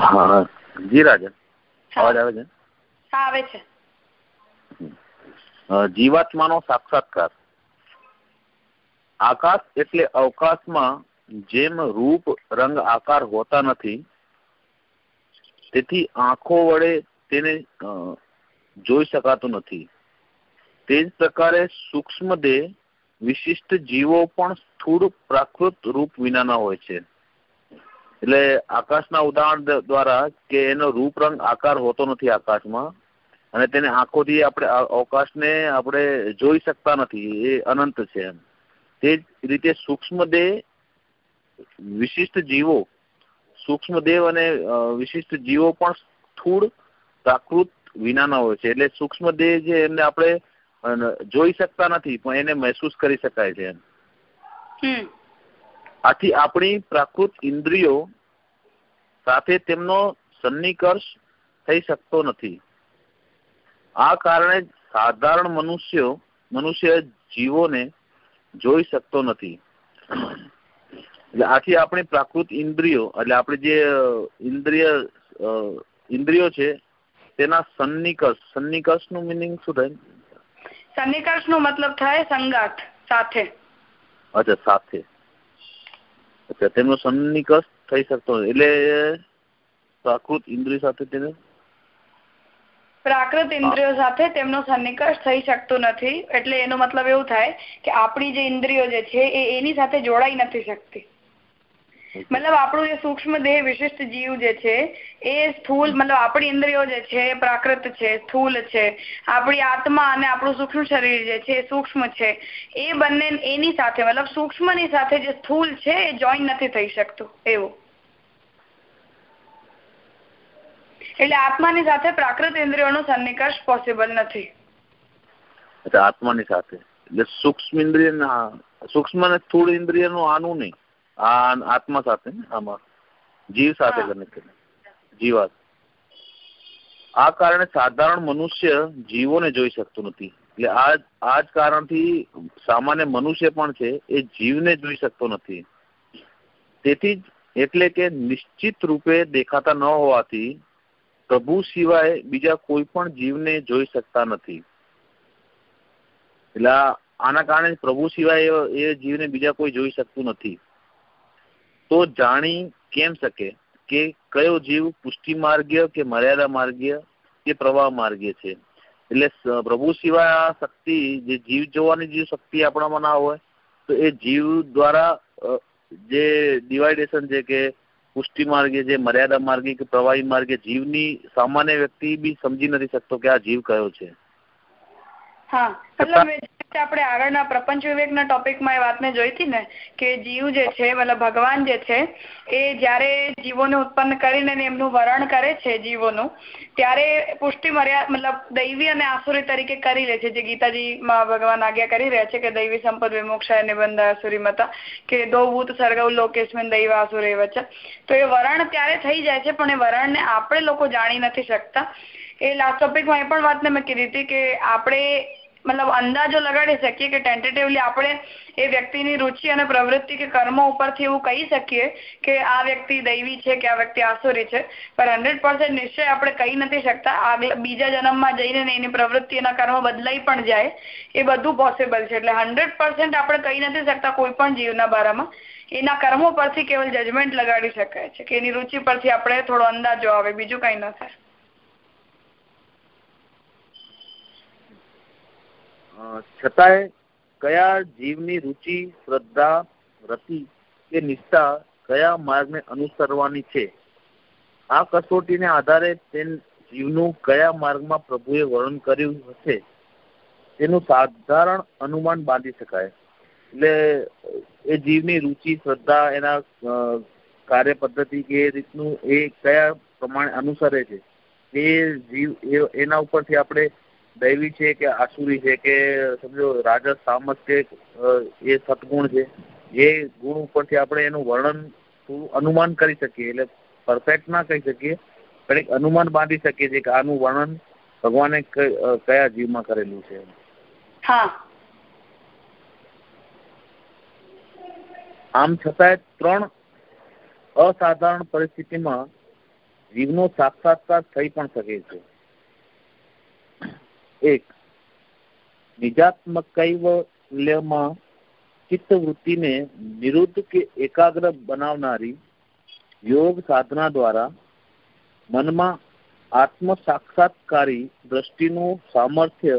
હા જી રાજા અવાજ આવે છે? હા આવે છે. જીવાત્માનો સાક્ષાત્કાર. આકાશ એટલે અવકાશમાં જેમ રૂપ રંગ આકાર હોતા નથી તેથી આંખો વડે તેને જોઈ શકાતું નથી. તે જ પ્રકારે સૂક્ષ્મ દેહ વિશિષ્ટ જીવો પણ સ્થૂળ પ્રાકૃત રૂપ વિનાના હોય છે. એટલે આકાશના ઉદાહરણ દ્વારા કે એનો રૂપ રંગ આકાર હોતો નથી આકાશમાં અને તેને આંખોથી આપણે અવકાશને આપણે જોઈ શકતા નથી, એ અનંત છે એમ. તે જ રીતે સૂક્ષ્મ દેહ વિશિષ્ટ જીવો, સૂક્ષ્મ દેવ અને વિશિષ્ટ જીવો પણ સ્થૂળ, પ્રાકૃત વિનાના હોય છે. એટલે સૂક્ષ્મ દેહ છે એમને આપણે જોઈ શકતા નથી, પણ એને મહેસૂસ કરી શકાય છે આથી આપણી પ્રાકૃત ઇન્દ્રિયો સાથે તેમનો સન્નિકર્ષ થઈ શકતો નથી. આ કારણે સાધારણ મનુષ્યો મનુષ્ય જીવોને જોઈ શકતો નથી. એટલે આથી આપણી પ્રાકૃત ઇન્દ્રિયો એટલે આપણે જે ઇન્દ્રિય ઇન્દ્રિયો છે તેના સન્નિકર્ષ સન્નિકર્ષનું મિનિંગ શું થાય? સન્નિકર્ષ નો મતલબ થાય સંગાથ સાથે. અચ્છા સાથે. તેમનો સન્નિકર્ષ થઈ શકતો એટલે પ્રાકૃત ઇન્દ્રિય સાથે તેને પ્રાકૃત ઇન્દ્રિયો સાથે તેમનો સન્નિકર્ષ થઈ શકતો નથી. એટલે એનો મતલબ એવું થાય કે આપણી જે ઇન્દ્રિયો જે છે એ એની સાથે જોડાઈ નથી શકતી. મતલબ આપણું જે સૂક્ષ્મ દેહ વિશિષ્ટ જીવ જે છે એ સ્થૂલ મતલબ આપણી ઇન્દ્રિયો જે છે એ પ્રાકૃત છે સ્થૂલ છે. આપણી આત્મા અને આપણું સૂક્ષ્મ શરીર જે છે એ સૂક્ષ્મ છે. એ બંને એની સાથે મતલબ સૂક્ષ્મની સાથે જે સ્થૂલ છે એ જોઈન નથી થઈ શકતું. એવું. એટલે આત્માની સાથે પ્રાકૃત ઇન્દ્રિયોનો સન્નિકર્ષ પોસિબલ નથી. આત્માની સાથે. એટલે સૂક્ષ્મ ઇન્દ્રિય સૂક્ષ્મ અને સ્થૂળ ઇન્દ્રિયનું આનું નહીં. આ આત્મા સાથે આમાં જીવ સાથે જીવાત. આ કારણે સાધારણ મનુષ્ય જીવોને જોઈ શકતું નથી. એટલે આ આ જ કારણથી સામાન્ય મનુષ્ય પણ છે એ જીવને જોઈ શકતો નથી. તેથી જ એટલે કે નિશ્ચિત રૂપે દેખાતા ન હોવાથી પ્રભુ સિવાય બીજા કોઈ પણ જીવને જોઈ શકતા નથી. એટલે આના કારણે પ્રભુ સિવાય એ જીવને બીજા કોઈ જોઈ શકતું નથી. તો જાણી કેમ શકે કે કયો જીવ પુષ્ટિ માર્ગીય કે મર્યાદા માર્ગીય કે પ્રવાહ માર્ગીય છે? એટલે પ્રભુ સિવાય આ શક્તિ જે જીવ જોવાની જે શક્તિ આપણામાં ના હોય તો એ જીવ દ્વારા જે ડિવાઇડેશન છે કે પુષ્ટિ માર્ગે જે મર્યાદા માર્ગે કે પ્રવાહી માર્ગે જીવની સામાન્ય વ્યક્તિ બી સમજી નથી શકતો કે આ જીવ કયો છે. હા આપણે આગળના પ્રપંચ વિવેકના ટોપિકમાં એ વાતને જોઈ હતી ને કે જીવ જે છે, મતલબ ભગવાન જે છે, એ જયારે જીવોને ઉત્પન્ન કરીને એમનું વરણ કરે છે જીવોનું, ત્યારે પુષ્ટિ મર્યાદા મતલબ દૈવી અને આસુરી તરીકે કરી લે છે. જે ગીતાજીમાં ભગવાન આજ્ઞા કરી રહ્યા છે કે દૈવી સંપદ વિમોક્ષાય નિબંધ આસુરી મતા, કે દો ભૂત સર્ગવ લોકેશમેન દૈવ આસુરી વચ્ચે તો એ વરણ ત્યારે થઈ જાય છે, પણ એ વરણને આપણે લોકો જાણી નથી શકતા. એ લાસ્ટ ટોપિકમાં એ પણ વાતને મેં કીધી હતી કે આપણે મતલબ અંદાજો લગાડી શકીએ કે ટેન્ટેટિવલી આપણે એ વ્યક્તિની રુચિ અને પ્રવૃત્તિ કે કર્મો ઉપરથી એવું કહી શકીએ કે આ વ્યક્તિ દૈવી છે કે આ વ્યક્તિ આસુરી છે. પણ હંડ્રેડ પર્સન્ટ નિશ્ચય આપણે કહી નથી શકતા. બીજા જન્મમાં જઈને એની પ્રવૃત્તિ એના કર્મ બદલાઈ પણ જાય એ બધું પોસિબલ છે. એટલે હંડ્રેડ પર્સન્ટ આપણે કહી નથી શકતા કોઈ પણ જીવના બારામાં. એના કર્મો પરથી કેવલ જજમેન્ટ લગાડી શકાય છે કે એની રુચિ પરથી આપણે થોડો અંદાજો આવે, બીજું કંઈ ન થાય. છતાંય કયા જીવની રુચિ, શ્રદ્ધા, રતિ કે નિષ્ઠા કયા માર્ગને અનુસરવાની છે? આ કસોટીને આધારે તે જીવનું કયા માર્ગમાં પ્રભુએ વર્ણન કર્યું હશે? તેનું સાધારણ અનુમાન બાંધી શકાય. એટલે એ જીવની રુચિ, શ્રદ્ધા એના કાર્ય પદ્ધતિ કે એ રીતનું એ કયા પ્રમાણે અનુસરે છે? એ જીવ એના ઉપરથી આપણે દૈવી છે કે આસુરી છે કે સમજો રાજસ સામસ કે એ સદગુણ છે એ ગુણ ઉપરથી આપણે એનું વર્ણન અનુમાન કરી શકીએ એટલે પરફેક્ટ ના કહી શકીએ પણ એક અનુમાન બાંધી શકીએ છીએ કે આનું વર્ણન ભગવાને કયા જીવમાં કરેલું છે. આમ છતાંય ત્રણ અસાધારણ પરિસ્થિતિમાં જીવનો સાક્ષાત્કાર થઈ પણ શકે છે. એક. નિજાત્મક કૈવલ્યમાં ચિત્તવૃત્તિને નિરુદ્ધ કે એકાગ્ર બનાવનારી યોગ સાધના દ્વારા મનમાં આત્મ સાક્ષાત્કારી દ્રષ્ટિનું સામર્થ્ય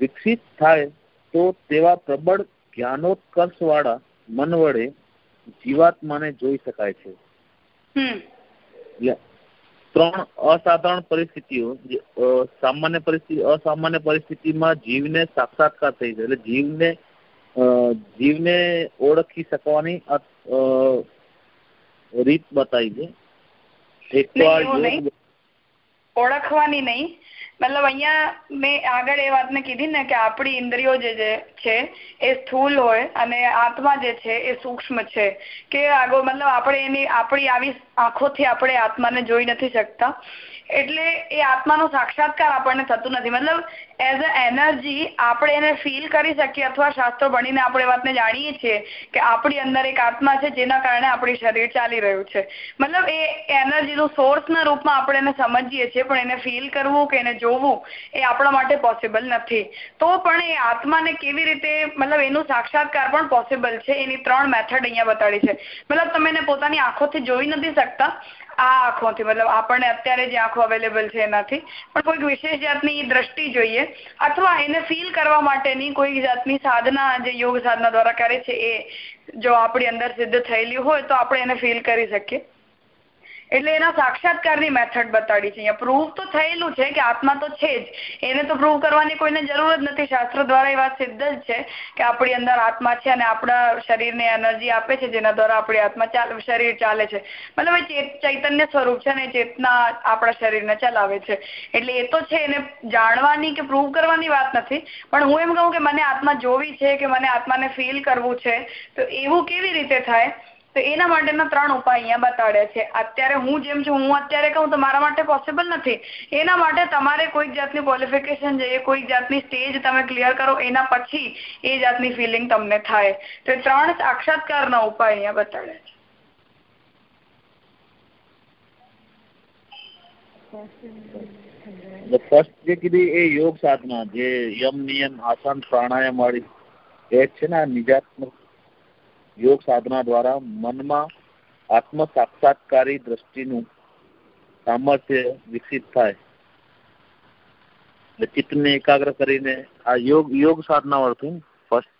વિકસિત થાય તો તેવા પ્રબળ જ્ઞાનોત્કર્ષ વાળા મન વડે જીવાત્માને જોઈ શકાય છે. ત્રણ અસાધારણ પરિસ્થિતિઓ સામાન્ય પરિસ્થિતિ અસામાન્ય પરિસ્થિતિમાં જીવને સાક્ષાત્કાર થઈ છે એટલે જીવને જીવને ઓળખી શકવાની રીત બતાવી છે. એકવાર ઓળખવાની નહીં મતલબ અહીંયા મેં આગળ એ વાતને કીધી ને કે આપણી ઇન્દ્રિયો જે છે, એ સ્થૂલ હોય અને આત્મા જે છે, એ સૂક્ષ્મ છે. કે આગો મતલબ આપણે એની, આપણી આવી આંખોથી આપણે આત્માને જોઈ નથી શકતા. એટલે એ આત્માનો સાક્ષાત્કાર આપણને થતું નથી. મતલબ એઝ અ એનર્જી આપણે એને ફીલ કરી શકીએ અથવા શાસ્ત્રો ભણીને આપણે વાતને જાણીએ છીએ કે આપણી અંદર એક આત્મા છે જેના કારણે આપણી શરીર ચાલી રહ્યું છે. મતલબ એ એનર્જીનું સોર્સના રૂપમાં આપણે એને સમજીએ છીએ, પણ એને ફીલ કરવું કે એને જોવું એ આપણા માટે પોસિબલ નથી. તો પણ એ આત્માને કેવી રીતે, મતલબ એનું સાક્ષાત્કાર પણ પોસિબલ છે, એની ત્રણ મેથડ અહીંયા બતાડી છે. મતલબ તમે એને પોતાની આંખોથી જોઈ નથી શકતા. આ આંખોથી, મતલબ આપણને અત્યારે જે આંખો અવેલેબલ છે એનાથી. પણ કોઈક વિશેષ જાતની દ્રષ્ટિ જોઈએ, અથવા એને ફીલ કરવા માટેની કોઈ જાતની સાધના, જે યોગ સાધના દ્વારા કરે છે એ, જો આપણી અંદર સિદ્ધ થયેલી હોય તો આપણે એને ફીલ કરી શકીએ. એટલે એના સાક્ષાત્કારની મેથડ બતાડી છે. અહીંયા પ્રૂવ તો થયેલું છે કે આત્મા તો છે જ. એને તો પ્રૂવ કરવાની કોઈને જરૂર જ નથી. શાસ્ત્ર દ્વારા એ વાત સિદ્ધ જ છે કે આપણી અંદર આત્મા છે અને આપણા શરીરને એનર્જી આપે છે, જેના દ્વારા આપણી આત્મા શરીર ચાલે છે. મતલબ એ ચૈતન્ય સ્વરૂપ છે અને ચેતના આપણા શરીરને ચલાવે છે. એટલે એ તો છે, એને જાણવાની કે પ્રૂવ કરવાની વાત નથી. પણ હું એમ કહું કે મને આત્મા જોવી છે, કે મને આત્માને ફીલ કરવું છે, તો એવું કેવી રીતે થાય? તો એના માટેના ત્રણ ઉપાય અહીંયા બતાડ્યા છે. અત્યારે હું જેમ છું, હું અત્યારે કહું તો મારા માટે પોસિબલ નથી. એના માટે તમારે કોઈક જાતની ક્વોલિફિકેશન જોઈએ, કોઈક જાતની સ્ટેજ તમે ક્લિયર કરો, એના પછી એ જાતની ફિલિંગ તમને થાય. તો ત્રણ સાક્ષાત્કારના ઉપાય અહીંયા બતાડ્યા છે. ફર્સ્ટ જે કીધી એ યોગ સાધના, જે યમ નિયમ, આસન, પ્રાણાયામ વાળી, એ છે ને નિજાત્મક યોગ સાધના દ્વારા મનમાં આત્મ સાક્ષાત્કારી દ્રષ્ટિનું સામર્થ્ય વિકસિત થાય. એટલે ચિત્તને એકાગ્ર કરીને આ યોગ યોગ સાધના વાળું ફર્સ્ટ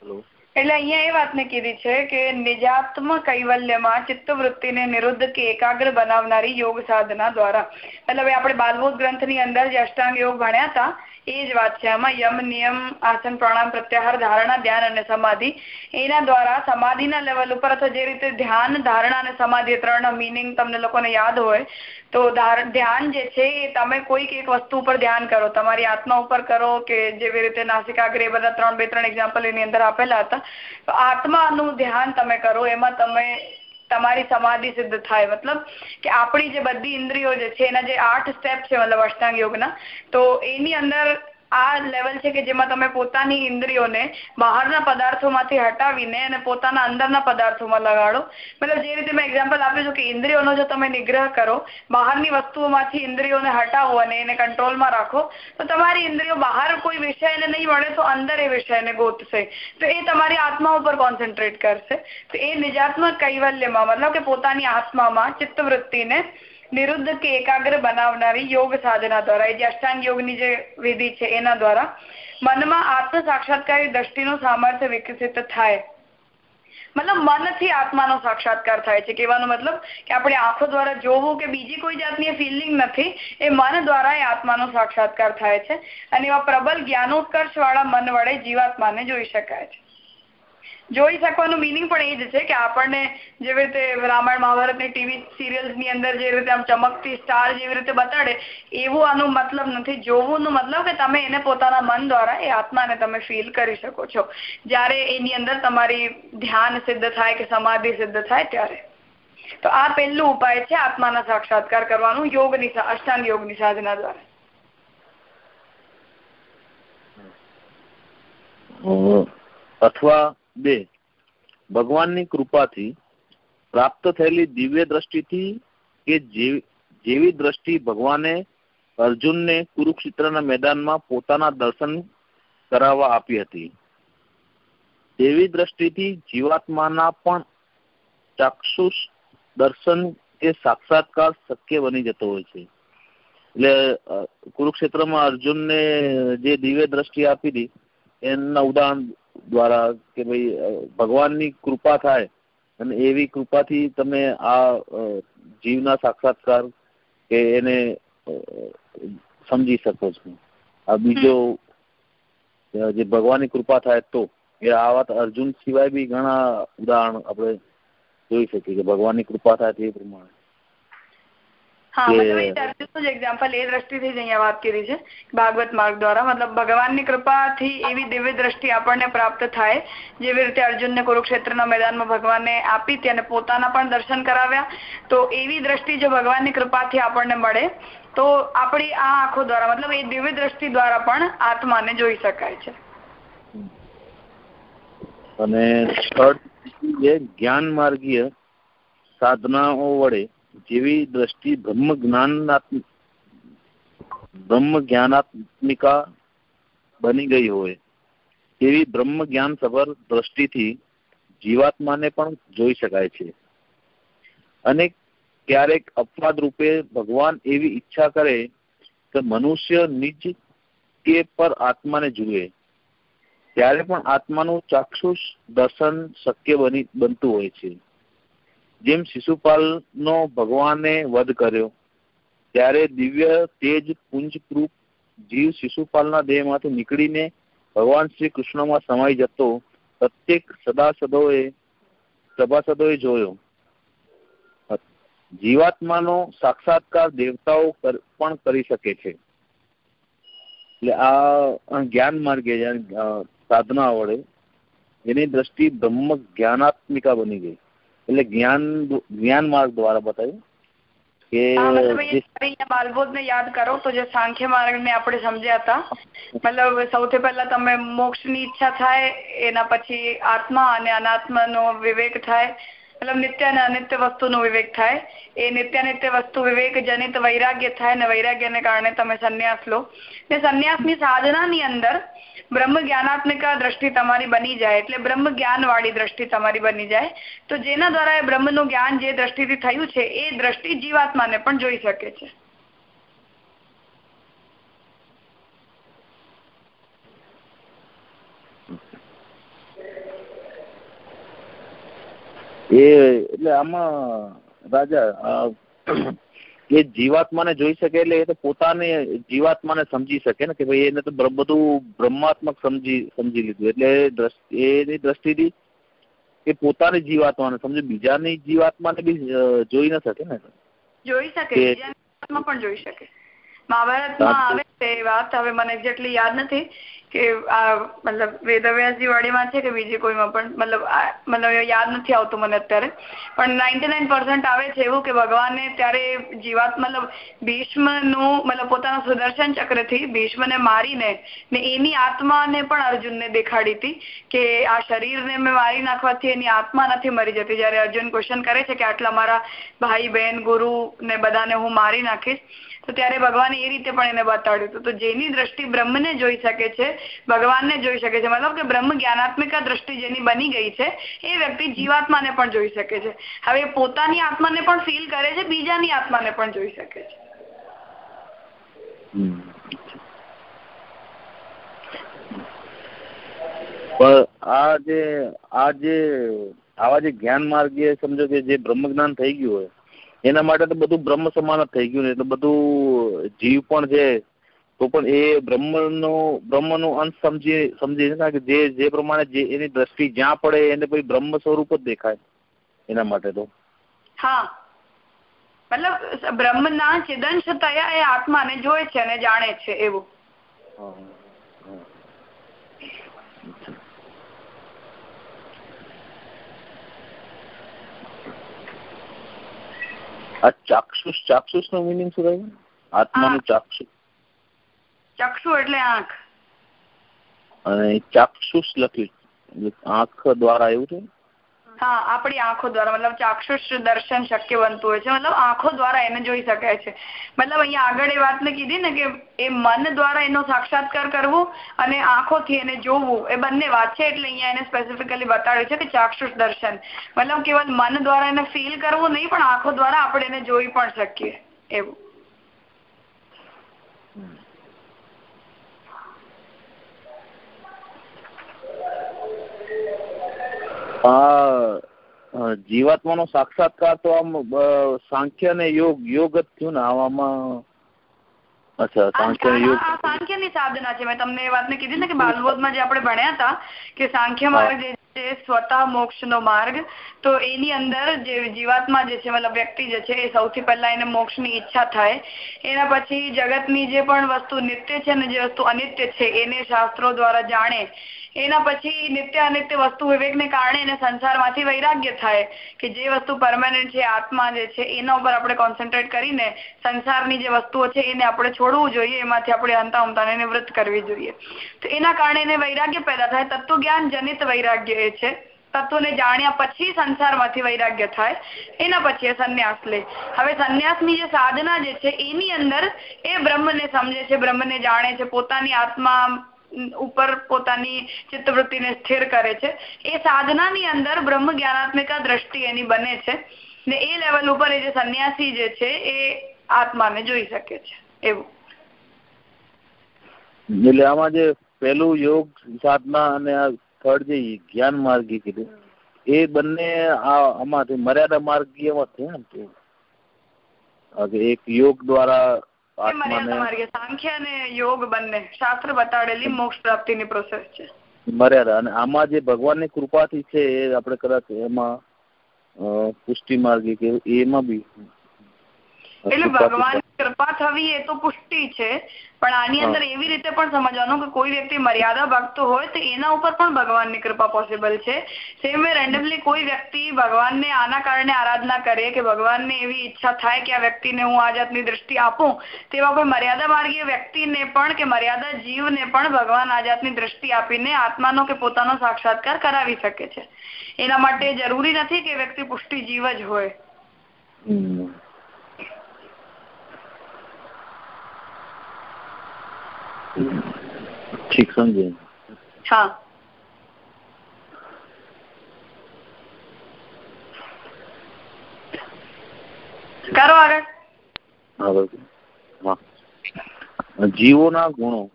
હેલો એટલે અહીંયા એ વાતને કીધી છે કે નિજાત્મ કૈવલ્યમાં ચિત્તવૃત્તિને નિરુદ્ધ કે એકાગ્ર બનાવનારી યોગ સાધના દ્વારા. મતલબ આપણે બાલબોધ ગ્રંથની અંદર જે અષ્ટાંગ યોગ ભણ્યા હતા, એ જ વાત છે. આમાં યમ, નિયમ, આસન, પ્રાણાયામ, પ્રત્યાહાર, ધારણા, ધ્યાન અને સમાધિ, એના દ્વારા સમાધિના લેવલ ઉપર અથવા જે રીતે ધ્યાન, ધારણા અને સમાધિ ત્રણ મિનિંગ તમને લોકોને યાદ હોય તો ધ્યાન જે છે એ તમે કોઈક એક વસ્તુ ઉપર ધ્યાન કરો. તમારી આત્મા ઉપર કરો કે જેવી રીતે નાસિકાગ્ર એ બધા ત્રણ બે ત્રણ એક્ઝામ્પલ એની અંદર આપેલા હતા. તો આત્માનું ધ્યાન તમે કરો, એમાં તમે, તમારી સમાધિ સિદ્ધ થાય. મતલબ કે આપણી જે બધી ઇન્દ્રિયો જે છે, એના જે આઠ સ્ટેપ છે, મતલબ અષ્ટાંગ યોગના, તો એની અંદર આ લેવલ છે કે જેમાં તમે પોતાની ઇન્દ્રિયોને બહારના પદાર્થોમાંથી હટાવીને અને પોતાના અંદરના પદાર્થોમાં લગાડો. મતલબ જે રીતે મેં એક્ઝામ્પલ આપ્યું છું કે ઇન્દ્રિયોનો જો તમે નિગ્રહ કરો, બહારની વસ્તુઓમાંથી ઇન્દ્રિયોને હટાવો અને એને કંટ્રોલમાં રાખો, તો તમારી ઇન્દ્રિયો બહાર કોઈ વિષયને નહીં મળે, તો અંદર એ વિષયને ગોતશે. તો એ તમારી આત્મા ઉપર કોન્સન્ટ્રેટ કરશે. તો એ નિજાત્મક કૈવલ્યમાં, મતલબ કે પોતાની આત્મામાં ચિત્તવૃત્તિને નિરુદ્ધ કે એકાગ્ર બનાવનારી યોગ સાધના દ્વારા જે અષ્ટાંગ યોગની જે વિધિ છે એના દ્વારા મનમાં આત્મ સાક્ષાત્કારી દ્રષ્ટિનું સામર્થ્ય વિકસિત થાય. મતલબ મનથી આત્માનો સાક્ષાત્કાર થાય છે. કહેવાનો મતલબ કે આપણે આંખો દ્વારા જોવું કે બીજી કોઈ જાતની ફિલિંગ નથી, એ મન દ્વારા એ આત્માનો સાક્ષાત્કાર થાય છે. અને એવા પ્રબલ જ્ઞાનોત્કર્ષ વાળા મન વડે જીવાત્માને જોઈ શકાય છે. જોઈ શકવાનું મિનિંગ પણ એ જ છે કે આપણને જેવી રીતે રામાયણ, મહાભારતની ટીવી સિરિયલ્સની અંદર જે રીતે આમ ચમકતી સ્ટાર જેવી રીતે બતાડે, એવું આનું મતલબ નથી. જોવુંનું મતલબ કે તમે એને પોતાના મન દ્વારા એ આત્માને તમે ફીલ કરી શકો છો. જ્યારે એની અંદર તમારી ધ્યાન સિદ્ધ થાય કે સમાધિ સિદ્ધ થાય ત્યારે. તો આ પહેલું ઉપાય છે આત્માના સાક્ષાત્કાર કરવાનું યોગની અષ્ટાંગ યોગની સાધના દ્વારા. અથવા બે. ભગવાનની કૃપાથી પ્રાપ્ત થયેલી દિવ્ય દ્રષ્ટિથી કે જેવી દ્રષ્ટિ ભગવાને અર્જુનને કુરુક્ષેત્રના મેદાનમાં પોતાના દર્શન કરાવવા આપી હતી. તેવી દ્રષ્ટિથી જીવાત્માના પણ ચાક્ષુષ દર્શન કે સાક્ષાત્કાર શક્ય બની જતો હોય છે. એટલે કુરુક્ષેત્રમાં અર્જુનને જે દિવ્ય દ્રષ્ટિ આપી હતી, એના ઉદાહરણ દ્વારા કે ભાઈ ભગવાનની કૃપા થાય અને એવી કૃપાથી તમે આ જીવના સાક્ષાત્કાર કે એને સમજી શકો છો. આ બીજો જે ભગવાનની કૃપા થાય તો, એ આ વાત અર્જુન સિવાય બી ઘણા ઉદાહરણ આપણે જોઈ શકીએ કે ભગવાનની કૃપા થાય તે પ્રમાણે. એક્ઝામ્પલ એ દ્રષ્ટિથી જ અહીંયા વાત કરી છે ભાગવત માર્ગ દ્વારા મતલબ ભગવાનની કૃપાથી એવી દિવ્ય દ્રષ્ટિ આપણને પ્રાપ્ત થાય જેવી રીતે અર્જુનને કુરુક્ષેત્રના મેદાનમાં ભગવાને આપી હતી અને પોતાના પણ દર્શન કરાવ્યા તો એવી દ્રષ્ટિ જો ભગવાનની કૃપાથી આપણને મળે તો આપણી આ આંખો દ્વારા મતલબ એ દિવ્ય દ્રષ્ટિ દ્વારા પણ આત્માને જોઈ શકાય છે અને થર્ડ જ્ઞાન માર્ગીય સાધનાઓ વડે જેવી દ્રષ્ટિ બ્રહ્મ જ્ઞાનાત્મ, બ્રહ્મ જ્ઞાનાત્મિકા બની ગઈ હોય, તેવી બ્રહ્મ જ્ઞાન સભર દ્રષ્ટિથી જીવાત્માને પણ જોઈ શકાય છે. અને ક્યારેક અપવાદ રૂપે ભગવાન એવી ઈચ્છા કરે કે મનુષ્ય નિજ કે પર આત્માને જુએ, ત્યારે પણ આત્માનું ચાક્ષુષ દર્શન શક્ય બની, બનતું હોય છે. જેમ શિશુપાલનો ભગવાને વધ કર્યો, ત્યારે દિવ્ય તેજ પુંજરૂપ જીવ શિશુપાલના દેહમાંથી નીકળીને ભગવાન શ્રી કૃષ્ણમાં સમાઈ જતો પ્રત્યેક સદાસદોએ, સભાસદોએ જોયો. જીવાત્માનો સાક્ષાત્કાર દેવતાઓ પણ કરી શકે છે. એટલે આ જ્ઞાન માર્ગે સાધના વડે એની દ્રષ્ટિ બ્રહ્મ જ્ઞાનાત્મિકા બની ગઈ. એટલે જ્ઞાન જ્ઞાન માર્ગ દ્વારા બતાવ્યું કે બાલબોધ ને યાદ કરો તો જે સાંખ્ય માર્ગ ને આપણે સમજ્યા હતા. મતલબ સૌથી પહેલા તમે મોક્ષની ઈચ્છા થાય એના પછી આત્મા અને અનાત્મા નો વિવેક થાય. મતલબ નિત્ય અને અનિત્ય વસ્તુ નો વિવેક થાય. એ નિત્ય નિત્ય વસ્તુ વિવેક જનિત વૈરાગ્ય થાય ને વૈરાગ્ય ને કારણે તમે સંન્યાસ લો. ને સંન્યાસની સાધના ની અંદર બ્રહ્મ જ્ઞાનાત્મિક દ્રષ્ટિ તમારી બની જાય એટલે બ્રહ્મ જ્ઞાન વાળી દ્રષ્ટિ તમારી બની જાય. તો જેના દ્વારા એ બ્રહ્મનું જ્ઞાન જે દ્રષ્ટિથી થયું છે, એ દ્રષ્ટિ જીવાત્માને પણ જોઈ શકે છે. એ એ જીવાત્માને જોઈ શકે એટલે એ તો પોતાને જીવાત્માને સમજી શકે ને કે ભાઈ એને તો બધું બ્રહ્માત્મક સમજી સમજી લીધું. એટલે એની દ્રષ્ટિથી એ પોતાની જીવાત્માને સમજો. બીજાની જીવાત્માને બી જોઈ ન શકે ને. જોઈ શકે પણ જોઈ શકે. મહાભારતમાં આવે છે વાત. હવે મને જેટલી યાદ નથી. કે આ મતલબ વેદવ્યાસજી વાળીમાં છે કે બીજી કોઈમાં પણ મતલબ મતલબ યાદ નથી આવતું મને અત્યારે. પણ નાઇન્ટી નાઇન પર્સન્ટ આવે છે એવું કે ભગવાને ત્યારે જીવાત મતલબ ભીષ્મનું મતલબ પોતાના સુદર્શન ચક્રથી ભીષ્મને મારીને ને એની આત્માને પણ અર્જુનને દેખાડી હતી કે આ શરીરને મેં મારી નાખવાથી એની આત્મા નથી મરી જતી. જયારે અર્જુન ક્વેશ્ચન કરે છે કે આટલા મારા ભાઈ, બહેન, ગુરુ ને બધાને હું મારી નાખીશ. તો ત્યારે ભગવાને એ રીતે પણ એને બતાડ્યું હતું. તો જેની દ્રષ્ટિ બ્રહ્મને જોઈ શકે છે ભગવાનને જોઈ શકે છે. મતલબ કે બ્રહ્મ જ્ઞાનાત્મિકા દ્રષ્ટિ જેની બની ગઈ છે, એ વ્યક્તિ જીવાત્માને પણ જોઈ શકે છે. હવે પોતાની આત્માને પણ ફીલ કરે છે, બીજાની આત્માને પણ જોઈ શકે છે. આ જે આ જે, આવા જે જ્ઞાન માર્ગે સમજો કે જે બ્રહ્મ જ્ઞાન થઈ ગયું હોય, એના માટે તો બધું બ્રહ્મ સમાન થઈ ગયું એટલે બધું જીવ પણ છે તો પણ એ બ્રહ્મનો બ્રહ્મનો અંશ સમજી સમજી કારણ કે જે જે પ્રમાણે જે એની દ્રષ્ટિ જ્યાં પડે એને પછી બ્રહ્મ સ્વરૂપ જ દેખાય એના માટે તો. હા. મતલબ બ્રહ્મના ચિદંશ થયા એ આત્માને જોય છે અને જાણે છે એવું. આ ચાક્ષુષ ચાક્ષુષ નો મિનિંગ શું રહ્યું? આત્માનું ચાક્ષુ ચક્ષુ એટલે આંખ. અને ચાક્ષુષ લખ્યું આંખ દ્વારા એવું છે? હા આપણી આંખો દ્વારા. મતલબ ચાક્ષુષ દર્શન શક્ય બનતું હોય છે. મતલબ આંખો દ્વારા એને જોઈ શકાય છે. મતલબ અહીંયા આગળ એ વાત ને કીધી ને કે એ મન દ્વારા એનો સાક્ષાત્કાર કરવું અને આંખોથી એને જોવું એ બંને વાત છે. એટલે અહીંયા એને સ્પેસિફિકલી બતાડ્યું છે કે ચાક્ષુષ દર્શન. મતલબ કેવલ મન દ્વારા એને ફીલ કરવું નહીં પણ આંખો દ્વારા આપણે એને જોઈ પણ શકીએ. એવું. જીવાત્માનો સાક્ષાત્કાર તો આમ સાંખ્ય ને યોગ યોગ જ થયું ને આવામાં. અચ્છા સાંખ્ય યોગ. સાંખ્યની સાધના છે. મેં તમને એ વાતને કીધી ને કે બાલબોધમાં જે આપણે ભણ્યા હતા કે સાંખ્ય માર્ગ જે છે સ્વતઃ મોક્ષ નો માર્ગ તો એની અંદર જે જીવાત્મા જે છે મતલબ વ્યક્તિ જે છે એ સૌથી પહેલા એને મોક્ષની ઈચ્છા થાય. એના પછી જગતની જે પણ વસ્તુ નિત્ય છે ને જે વસ્તુ અનિત્ય છે એને શાસ્ત્રો દ્વારા જાણે એના પછી નિત્ય અનિત્ય વસ્તુ વિવેકને કારણે એને સંસારમાંથી વૈરાગ્ય થાય કે જે વસ્તુ પરમાનન્ટ છે, આત્મા જે છે, એના ઉપર આપણે કોન્સન્ટ્રેટ કરીને સંસારની જે વસ્તુઓ છે, એને આપણે છોડવું જોઈએ, એમાંથી આપણે હંતા ઉમતાને નિવૃત્ત કરવી જોઈએ. તો એના કારણે એને વૈરાગ્ય પેદા થાય. તત્વ જ્ઞાન જનિત વૈરાગ્ય એ છે. તત્વને જાણ્યા પછી સંસારમાંથી વૈરાગ્ય થાય. એના પછી સંન્યાસ લે. હવે સંન્યાસની જે સાધના જે છે, એની અંદર એ બ્રહ્મને સમજે છે, બ્રહ્મને જાણે છે, પોતાની આત્મા ઉપર પોતાની ચિત્તવૃત્તિને સ્થિર કરે છે. એ સાધનાની અંદર બ્રહ્મ જ્ઞાનાત્મિકા દ્રષ્ટિ એની બને છે ને એ લેવલ ઉપર એ જે સંન્યાસી જે છે એ આત્માને જોઈ શકે છે. એવું. એટલે આમાં જે પેલું યોગ, સાધના અને આ થર્ડ જે જ્ઞાન માર્ગી કીધું, એ બંને આમાંથી મર્યાદા માર્ગીયમાં થયા ને એક યોગ દ્વારા સાંખ્ય અને યોગ બંને શાસ્ત્ર બતાડેલી મોક્ષ પ્રાપ્તિની પ્રોસેસ છે. મર્યાદા અને આમાં જે ભગવાનની કૃપાથી છે એ આપણે કદાચ એમાં પુષ્ટિ માર્ગી કે એમાં બી એટલે ભગવાન કૃપા થવી એ તો પુષ્ટિ છે. પણ આની અંદર એવી રીતે પણ સમજવાનું કે કોઈ વ્યક્તિ મર્યાદા ભક્ત હોય તો એના ઉપર પણ ભગવાનની કૃપા પોસિબલ છે. સેમ વે રેન્ડમલી કોઈ વ્યક્તિ ભગવાનને આના કારણે આરાધના કરે કે ભગવાનને એવી ઈચ્છા થાય કે આ વ્યક્તિને હું આ જાતની દ્રષ્ટિ આપું તેવા કોઈ મર્યાદા માર્ગીય વ્યક્તિને પણ કે મર્યાદા જીવને પણ ભગવાન આ જાતની દ્રષ્ટિ આપીને આત્માનો કે પોતાનો સાક્ષાત્કાર કરાવી શકે છે. એના માટે જરૂરી નથી કે વ્યક્તિ પુષ્ટિ જીવ જ હોય. ઠીક સમજે હા. કરો આગળ. જીવોના ગુણો.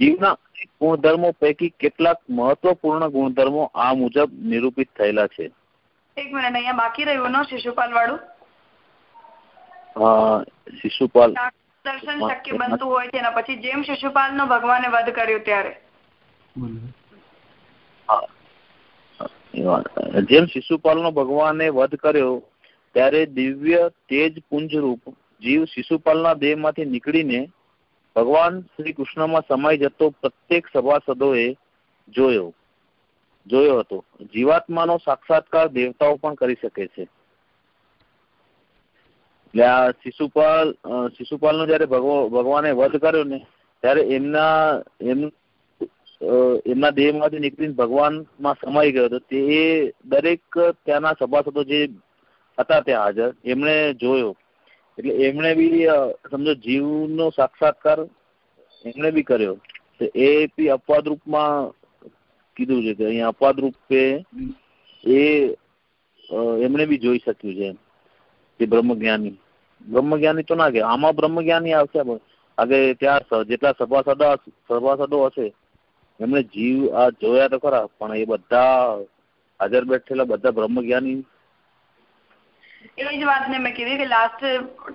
જીવના ગુણધર્મો પૈકી કેટલાક મહત્વપૂર્ણ ગુણધર્મો આ મુજબ નિરૂપિત થયેલા છે. એક મિનિટ અહીંયા બાકી રહ્યું નો શિશુપાલ વાળું શિશુપાલ. દર્શન શક્ય બનતું હોય છે. પછી જેમ શિશુપાલ નો ભગવાને વધ કર્યો ત્યારે. જેમ શિશુપાલ નો ભગવાને વધ કર્યો ત્યારે દિવ્ય તેજ પુંજ રૂપ જીવ શિશુપાલના દેહમાંથી નીકળીને ભગવાન શ્રી કૃષ્ણમાં સમાઈ જતો પ્રત્યેક સભાસદોએ જોયો. જોયો હતો. જીવાત્માનો સાક્ષાત્કાર દેવતાઓ પણ કરી શકે છે. શિશુપાલ શિશુપાલ નો જયારે ભગવાને વધ કર્યો ને, ત્યારે એમના, એમ એમના દેહમાંથી નીકળીને ભગવાનમાં સમાઈ ગયો હતો. તે દરેક ત્યાંના સભાસદો જે હતા ત્યાં હાજર, એમણે જોયો. એટલે એમણે બી સમજો જીવનો સાક્ષાત્કાર એમણે બી કર્યો. એ બી અપવાદ રૂપમાં કીધું છે કે અહીંયા અપવાદ રૂપે એ એમણે બી જોઈ શક્યું છે તે બ્રહ્મ જ્ઞાની બ્રહ્મજ્ઞાની તો ના કે આમાં બ્રહ્મજ્ઞાની આવશે આગે ત્યાં જેટલા સભાસદો સભાસદો હશે એમણે જીવ આ જોયા તો ખરા પણ એ બધા હાજર બેઠેલા બધા બ્રહ્મજ્ઞાની. એ જ વાતને મેં કીધી કે લાસ્ટ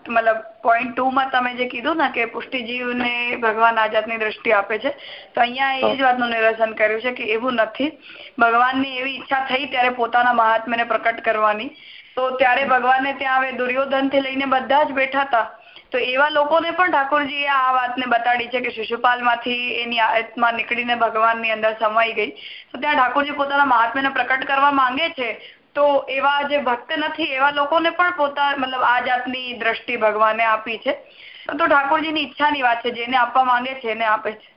મતલબ પોઈન્ટ ટુ માં તમે જે કીધું ને કે પુષ્ટિજીવને ભગવાન આજાતની દ્રષ્ટિ આપે છે તો અહીંયા એ જ વાતનું નિરસન કર્યું છે કે એવું નથી. ભગવાનની એવી ઈચ્છા થઈ ત્યારે પોતાના મહાત્મ્યને પ્રકટ કરવાની. તો ત્યારે ભગવાને ત્યાં હવે દુર્યોધનથી લઈને બધા જ બેઠા હતા. તો એવા લોકોને પણ ઠાકોરજીએ આ વાતને બતાડી છે કે શિશુપાલમાંથી એની આત્મા નીકળીને ભગવાનની અંદર સમાઈ ગઈ. તો ત્યાં ઠાકોરજી પોતાના મહાત્મ્યને પ્રકટ કરવા માંગે છે. તો એવા જે ભક્ત નથી, એવા લોકોને પણ પોતા મતલબ આ જાતની દ્રષ્ટિ ભગવાને આપી છે. તો ઠાકોરજીની ઈચ્છાની વાત છે, જેને આપવા માંગે છે એને આપે છે.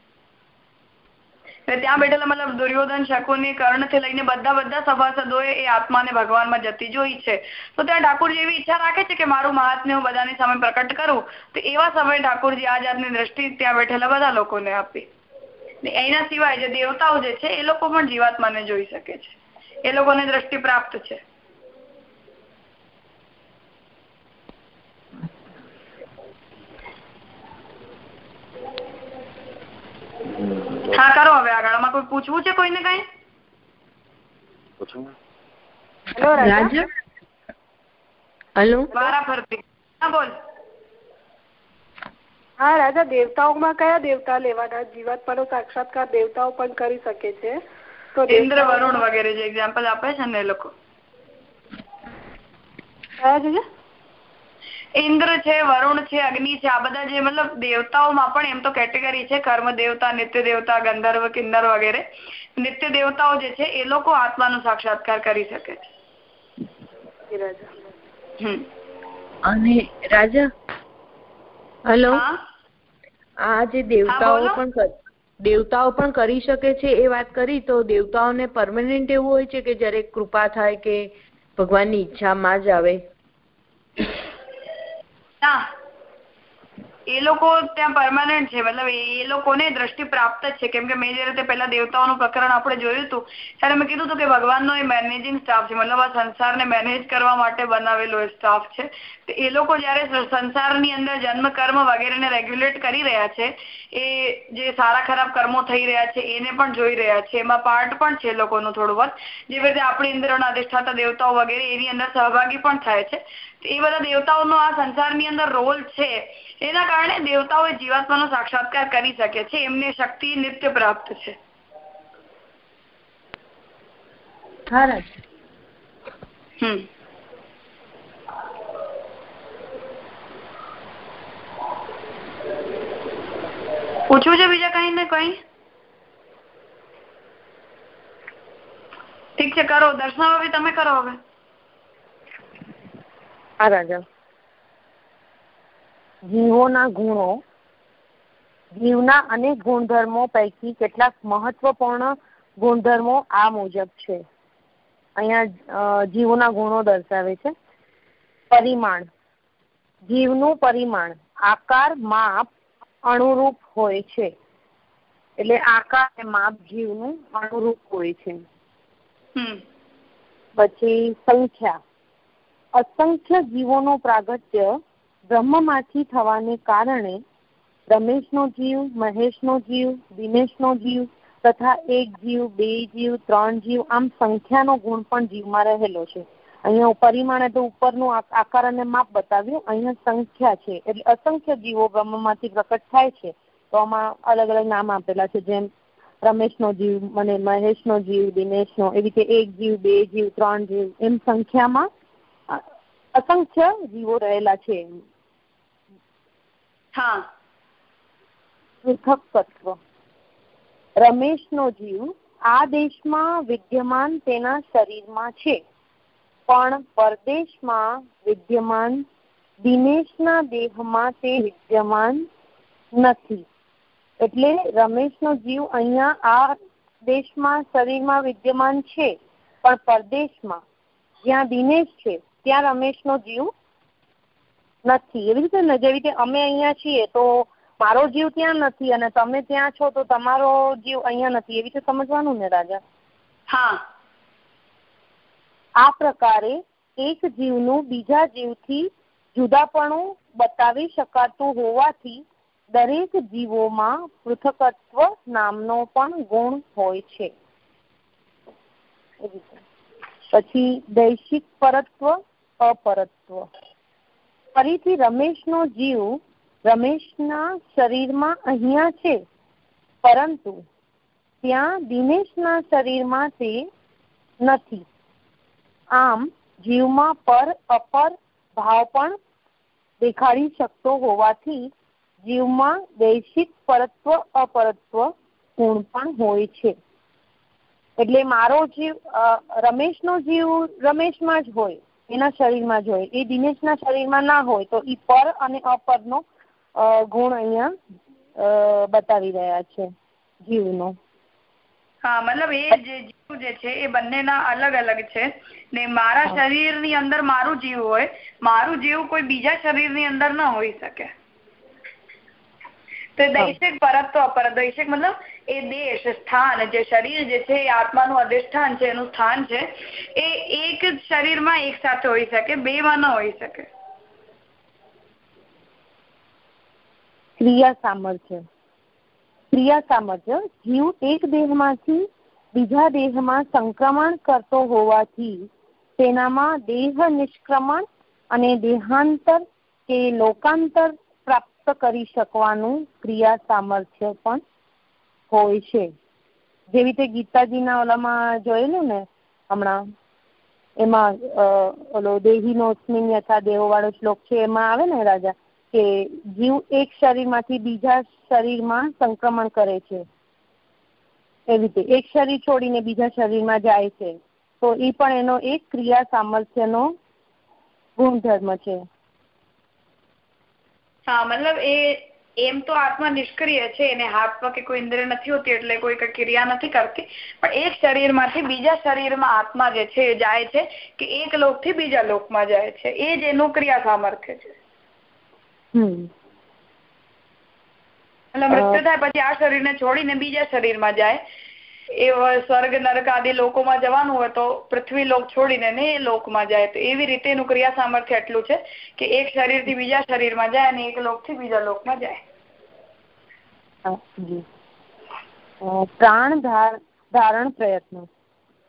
ત્યાં બેઠેલા મતલબ દુર્યોધન શકુની કર્ણથી લઈને બધા બધા સભાસદો એ આત્માને ભગવાનમાં જતી જોઈ છે. તો ત્યાં ઠાકોરજી એવી ઈચ્છા રાખે છે કે મારું મહાત્મ્ય હું બધાની સામે પ્રકટ કરું. તો એવા સમયે ઠાકોરજી આ જાતની દ્રષ્ટિ ત્યાં બેઠેલા બધા લોકોને આપી. એના સિવાય જે દેવતાઓ જે છે, એ લોકો પણ જીવાત્માને જોઈ શકે છે. એ લોકોને દ્રષ્ટિ પ્રાપ્ત છે. હા કરો હવે આગળ. આમાં કોઈ પૂછવું છે કોઈને કઈ? હેલો વારા ફરતી હા બોલ. હા રાજા દેવતાઓમાં કયા દેવતા લેવાના? જીવાત્માનો સાક્ષાત્કાર દેવતાઓ પણ કરી શકે છે. તો ઇન્દ્ર વરુણ વગેરે જે એક્ઝામ્પલ આપે છે ને એ લોકો. ઇન્દ્ર છે વરુણ છે અગ્નિ છે આ બધા જે મતલબ દેવતાઓમાં પણ એમ તો કેટેગરી છે કર્મ દેવતા નિત્ય દેવતા ગંધર્વ કિન્નર વગેરે નિત્ય દેવતાઓ જે છે એ લોકો આત્માનો સાક્ષાત્કાર કરી શકે. છે અને રાજા? હેલો? આ જે દેવતાઓ પણ દેવતાઓ પણ કરી શકે છે એ વાત કરી તો દેવતાઓને પરમાનન્ટ એવું હોય છે કે જયારે કૃપા થાય કે ભગવાનની ઈચ્છામાં જ આવે? એ લોકો ત્યાં પરમાનન્ટ છે. મતલબ એ લોકોને દ્રષ્ટિ પ્રાપ્ત છે. કેમ કે મેં જે રીતે પેલા દેવતાઓનું પ્રકરણ આપણે જોયું હતું, ત્યારે મેં કીધું હતું કે ભગવાનનો એ મેનેજિંગ સ્ટાફ છે. મતલબ આ સંસારને મેનેજ કરવા માટે બનાવેલો સ્ટાફ છે. એ લોકો જયારે સંસારની અંદર જન્મ, કર્મ વગેરેને રેગ્યુલેટ કરી રહ્યા છે, એ જે સારા ખરાબ કર્મો થઈ રહ્યા છે, એને પણ જોઈ રહ્યા છે. એમાં પાર્ટ પણ છે લોકોનું થોડું બહુ જેવી રીતે આપણી ઇન્દ્રના અધિષ્ઠાતા દેવતાઓ વગેરે એની અંદર સહભાગી પણ થાય છે. એ બધા દેવતાઓનો આ સંસારની અંદર રોલ છે. એના કારણે દેવતાઓ જીવાત્માનો સાક્ષાત્કાર કરી શકે છે. એમને શક્તિ નિત્ય પ્રાપ્ત છે. પૂછવું છે બીજા કઈ ને કઈ? ઠીક છે કરો. દર્શનાવી તમે કરો હવે. હા રાજા જીવોના ગુણો જીવના અનેક ગુણધર્મો પૈકી કેટલાક મહત્વપૂર્ણ ગુણધર્મો આ મુજબ છે. અહીંયા જીવોના ગુણો દર્શાવે છે. પરિમાણ. જીવનું પરિમાણ આકાર માપ અનુરૂપ હોય છે. એટલે આકાર અને માપ જીવનું અનુરૂપ હોય છે. પછી સંખ્યા. અસંખ્ય જીવોનો પ્રાગટ્ય બ્રહ્મમાંથી થવાને કારણે રમેશનો જીવ, મહેશનો જીવ, દિનેશનો જીવ તથા એક જીવ, બે જીવ, ત્રણ જીવ આમ સંખ્યાનો ગુણ પણ જીવમાં રહેલો છે. અહીંયા પરિમાણ એટલે ઉપરનું આકાર અને માપ બતાવ્યું. અહીંયા સંખ્યા છે. એટલે અસંખ્ય જીવો બ્રહ્મમાંથી પ્રકટ થાય છે. તો આમાં અલગ અલગ નામ આપેલા છે. જેમ રમેશનો જીવ, મને મહેશનો જીવ, દિનેશનો, એવી રીતે એક જીવ, બે જીવ, ત્રણ જીવ એમ સંખ્યામાં અસંખ્ય જીવો રહેલા છે. પૃથક તત્વ રમેશનો જીવ આ દેશમાં વિદ્યમાન તેના શરીરમાં છે. પણ પરદેશમાં વિદ્યમાન દિનેશના દેહમાં તે વિદ્યમાન નથી. એટલે રમેશનો જીવ અહીંયા આ દેશમાં શરીરમાં વિદ્યમાન છે પણ પરદેશમાં. જ્યાં દિનેશ છે ત્યાં રમેશનો જીવ નથી. એવી રીતે ને જેવી રીતે અમે અહીંયા છીએ તો મારો જીવ ત્યાં નથી અને તમે ત્યાં છો તો તમારો જીવ અહીંયા નથી. એવી રીતે સમજવાનું ને રાજા? હા. આ પ્રકારે એક જીવનું બીજા જીવથી જુદાપણું બતાવી શકાતું હોવાથી દરેક જીવોમાં પૃથકત્વ નામનો પણ ગુણ હોય છે. પછી દૈશિક પરત્વ અપરત્વ. ફરીથી રમેશનો જીવ રમેશના શરીરમાં અહીંયા છે. પરંતુ ત્યાં દિનેશના શરીરમાં તે નથી. આમ જીવમાં પર અપર ભાવ પણ દેખાડી શકતો હોવાથી જીવમાં દૈશિક પરત્વ, અપરત્વ ગુણ પણ હોય છે. એટલે મારો જીવ રમેશનો જીવ રમેશમાં જ હોય. એના શરીરમાં જ હોય. એ દિનેશના શરીરમાં ના હોય તો એ પર અને અપરનો ગુણ અહીંયા બતાવી રહ્યા છે જીવનો. હા મતલબ એ જે જીવ જે છે એ બંનેના અલગ અલગ છે. ને મારા શરીરની અંદર મારું જીવ હોય મારું જીવ કોઈ બીજા શરીરની અંદર ન હોઈ શકે. તો દૈશિક પરત્વ અપર દૈશિક મતલબ એ દેશ સ્થાન જે શરીર જે છે એ આત્માનું અધિષ્ઠાન છે એનું સ્થાન છે એ એક જ શરીરમાં એક સાથે હોઈ શકે બે માં ન હોઈ શકે. ક્રિયા સામર્થ્ય. ક્રિયા સામર્થ્ય જીવ એક દેહમાંથી બીજા દેહમાં સંક્રમણ કરતો હોવાથી તેનામાં દેહ નિષ્ક્રમણ અને દેહાંતર કે લોકાંતર પ્રાપ્ત કરી શકવાનું ક્રિયા સામર્થ્ય પણ હોય છે. જેવી રીતે ગીતાજીના ઓલામાં જોયેલું ને, હમણાં એમાં ઓલો દેહી નોસ્મિન યથા દેહો વાળો શ્લોક છે, એમાં આવે ને રાજા, કે જીવ એક શરીરમાંથી બીજા શરીરમાં સંક્રમણ કરે છે. એવી રીતે એક શરીર છોડીને બીજા શરીરમાં જાય છે. તો એ પણ એનો એક ક્રિયા સામર્થ્યનો ગુણધર્મ છે. હા મતલબ એ એમ તો આત્મા નિષ્ક્રિય છે એને હાથમાં કે કોઈ ઇન્દ્રિય નથી હોતી એટલે કોઈ ક્રિયા નથી કરતી. પણ એક શરીરમાંથી બીજા શરીરમાં આત્મા જે છે એ જાય છે કે એક લોકથી બીજા લોકમાં જાય છે. એ જ એનું ક્રિયા સામર્થ્ય છે. એટલે મૃત્યુ થાય પછી આ શરીરને છોડીને બીજા શરીરમાં જાય. એ સ્વર્ગ, નરક આદિ લોકોમાં જવાનું હોય તો પૃથ્વી લોક છોડીને ને એ લોકમાં જાય. તો એવી રીતે એનું ક્રિયા સામર્થ્ય એટલું છે કે એક શરીરથી બીજા શરીરમાં જાય અને એક લોકથી બીજા લોકમાં જાય. પ્રાણ ધારણ પ્રયત્ન.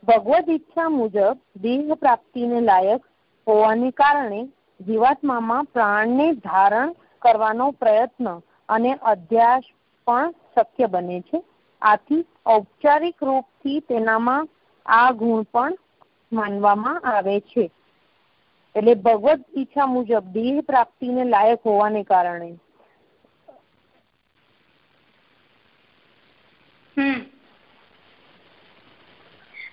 ભગવદ ઈચ્છા મુજબ દેહ પ્રાપ્તિને લાયક હોવાને કારણે જીવાત્મામાં પ્રાણને ધારણ કરવાનો પ્રયત્ન અને અધ્યાસ પણ શક્ય બને છે. આથી ઔપચારિક રૂપથી તેનામાં આ ગુણ પણ માનવામાં આવે છે. એટલે ભગવત ઈચ્છા મુજબ દેહ પ્રાપ્તિને લાયક હોવાને કારણે.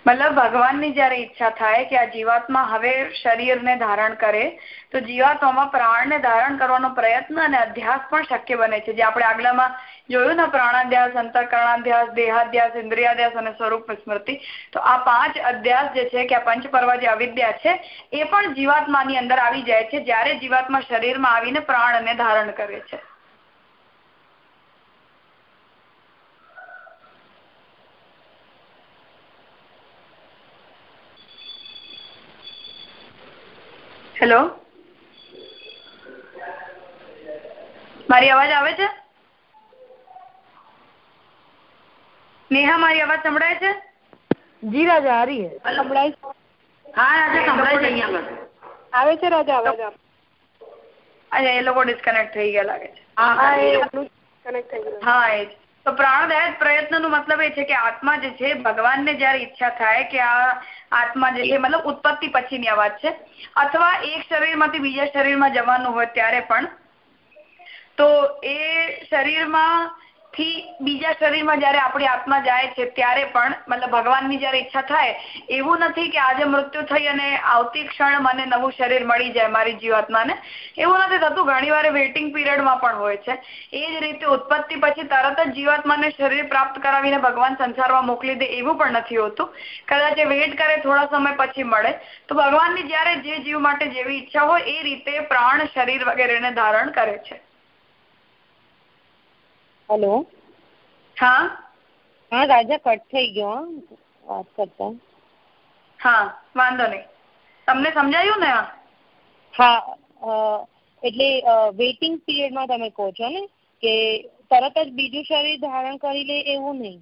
મતલબ ભગવાનની જયારે ઈચ્છા થાય કે આ જીવાત્મા હવે શરીરને ધારણ કરે, તો જીવાત્મામાં પ્રાણને ધારણ કરવાનો પ્રયત્ન અને અધ્યાસ પણ શક્ય બને છે. જે આપણે આગલામાં જોયું ને પ્રાણાધ્યાસ અંતરકરણાધ્યાસ દેહાધ્યાસ, ઇન્દ્રિયાધ્યાસ અને સ્વરૂપ સ્મૃતિ તો આ પાંચ અધ્યાસ જે છે કે આ પંચપર્વ જે અવિદ્યા છે, એ પણ જીવાત્માની અંદર આવી જાય છે, જ્યારે જીવાત્મા શરીરમાં આવીને પ્રાણને ધારણ કરે છે. હેલો? મારી અવાજ આવે છે? નેહા મારી અવાજ સંભળાય છે? જી રાજા આ રહી સંભળાય હા રાજા સંભળાય છે અહીંયા આવે છે રાજા અવાજ અચ્છા એ લોકો ડિસ્કનેક્ટ થઈ ગયા લાગે છે. હા એ તો પ્રાણદાયક પ્રયત્ન નો મતલબ એ છે કે આત્મા જે છે ભગવાન ને જયારે ઈચ્છા થાય કે આ આત્મા જે છે મતલબ ઉત્પત્તિ પછીની આ વાત છે અથવા એક શરીરમાંથી બીજા શરીરમાં જવાનું હોય ત્યારે પણ તો એ શરીરમાં થી બીજા શરીરમાં જયારે આપણી આત્મા જાય છે, ત્યારે પણ મતલબ ભગવાનની જયારે ઈચ્છા થાય, એવું નથી કે આજે મૃત્યુ થઈ અને આવતી ક્ષણ મને નવું શરીર મળી જાય મારી જીવાત્માને. એવું નથી થતું. ઘણી વાર વેઇટિંગ પીરિયડમાં પણ હોય છે. એ જ રીતે ઉત્પત્તિ પછી તરત જ જીવાત્માને શરીર પ્રાપ્ત કરાવીને ભગવાન સંસારમાં મોકલી દે એવું પણ નથી હોતું. કદાચ વેઇટ કરે થોડા સમય પછી મળે. તો ભગવાનની જયારે જે જીવ માટે જેવી ઈચ્છા હોય, એ રીતે પ્રાણ શરીર વગેરેને ધારણ કરે છે. હેલો. હા. હા રાજા કટ થઈ ગયો વાત કરતા. હા વાંધો નહીં. તમને સમજાયું ને? હા એટલે વેઇટિંગ પીરિયડમાં તમે કહો છો ને કે તરત જ બીજું શરીર ધારણ કરી લે એવું નહીં.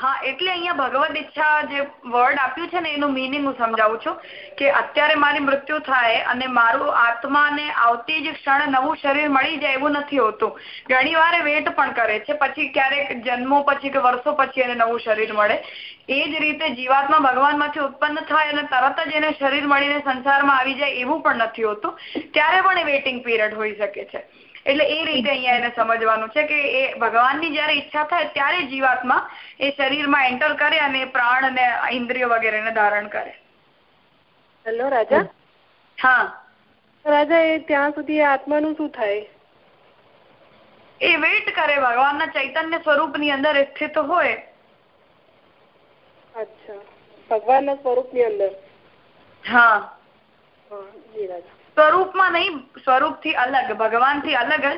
હા, એટલે અહીંયા ભગવદ ઈચ્છા જે વર્ડ આપ્યું છે ને, એનું મિનિંગ હું સમજાવું છું કે અત્યારે મારી મૃત્યુ થાય અને મારું આત્માને આવતી જ ક્ષણ નવું શરીર મળી જાય એવું નથી હોતું. ઘણી વાર વેટ પણ કરે છે, પછી ક્યારેક જન્મો પછી કે વર્ષો પછી એને નવું શરીર મળે. એ જ રીતે જીવાત્મા ભગવાનમાંથી ઉત્પન્ન થાય અને તરત જ એને શરીર મળીને સંસારમાં આવી જાય એવું પણ નથી હોતું. ત્યારે પણ એ વેટિંગ પીરિયડ હોઈ શકે છે. એટલે એ રીતે અહીંયા એને સમજવાનું છે કે એ ભગવાનની જયારે ઈચ્છા થાય ત્યારે જીવાત્મા એ શરીરમાં એન્ટર કરે અને પ્રાણ અને ઇન્દ્રિય વગેરેને ધારણ કરે. હેલો રાજા? હા. રાજા એ ત્યાં સુધી આત્માનું શું થાય? એ વેટ કરે ભગવાનના ચૈતન્ય સ્વરૂપની અંદર સ્થિત હોય. અચ્છા. ભગવાનના સ્વરૂપની અંદર? હા જી રાજા. સ્વરૂપમાં નહીં સ્વરૂપથી અલગ ભગવાનથી અલગ જ.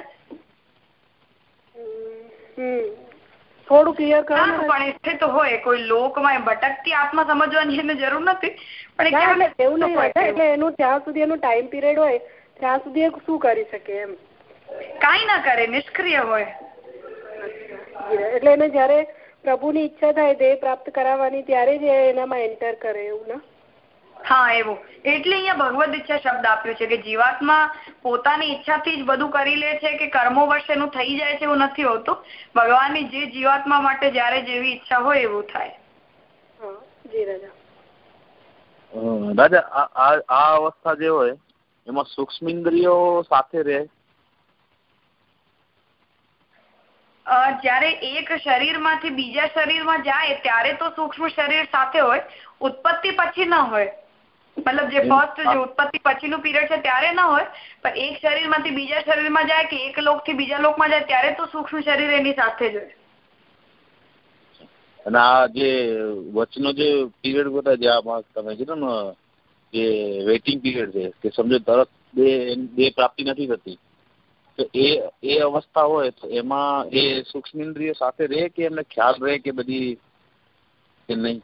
થોડું ક્લિયર કરો પણ સ્થિત હોય કોઈ લોકમાં ભટકતી આત્મા સમજવાની એને જરૂર નથી. પણ એવું નહીં એટલે એનું ત્યાં સુધી એનું ટાઈમ પીરિયડ હોય ત્યાં સુધી શું કરી શકે એમ. કાઈ ના કરે નિષ્ક્રિય હોય. એટલે એને જયારે પ્રભુની ઈચ્છા થાય તે પ્રાપ્ત કરાવવાની ત્યારે જ એનામાં એન્ટર કરે એવું ના? હા એવું. એટલે અહીંયા ભગવદ ઈચ્છા શબ્દ આપ્યો છે કે જીવાત્મા પોતાની ઈચ્છાથી જ બધું કરી લે છે કે કર્મો વર્ષ એનું થઈ જાય છે એવું નથી હોતું. ભગવાનની જે જીવાત્મા માટે જયારે જેવી ઈચ્છા હોય એવું થાય. દાદા આ અવસ્થા જે હોય એમાં સૂક્ષ્મ ઇન્દ્રિયો સાથે રહે? જયારે એક શરીરમાંથી બીજા શરીરમાં જાય ત્યારે તો સૂક્ષ્મ શરીર સાથે હોય. ઉત્પત્તિ પછી ન હોય. મતલબ જે ફર્સ્ટ જે ઉત્પત્તિ પછીનું પીરિયડ છે ત્યારે ના હોય પણ એક શરીરમાંથી બીજા શરીરમાં જાય કે એક લોકથી બીજા લોકમાં જાય ત્યારે તો સૂક્ષ્મ શરીર એની સાથે જ હોય. અને આ જે વચનો જે પીરિયડ બધા જે આમાં તમે કીધું ને જે વેઇટિંગ પીરિયડ છે કે સમજો તરત બે બે પ્રાપ્તિ નથી થતી તો એ એ અવસ્થા હોય તો એમાં એ સૂક્ષ્મ ઇન્દ્રિય સાથે રહે કે એમને ખ્યાલ રહે કે બધી કે નહીં?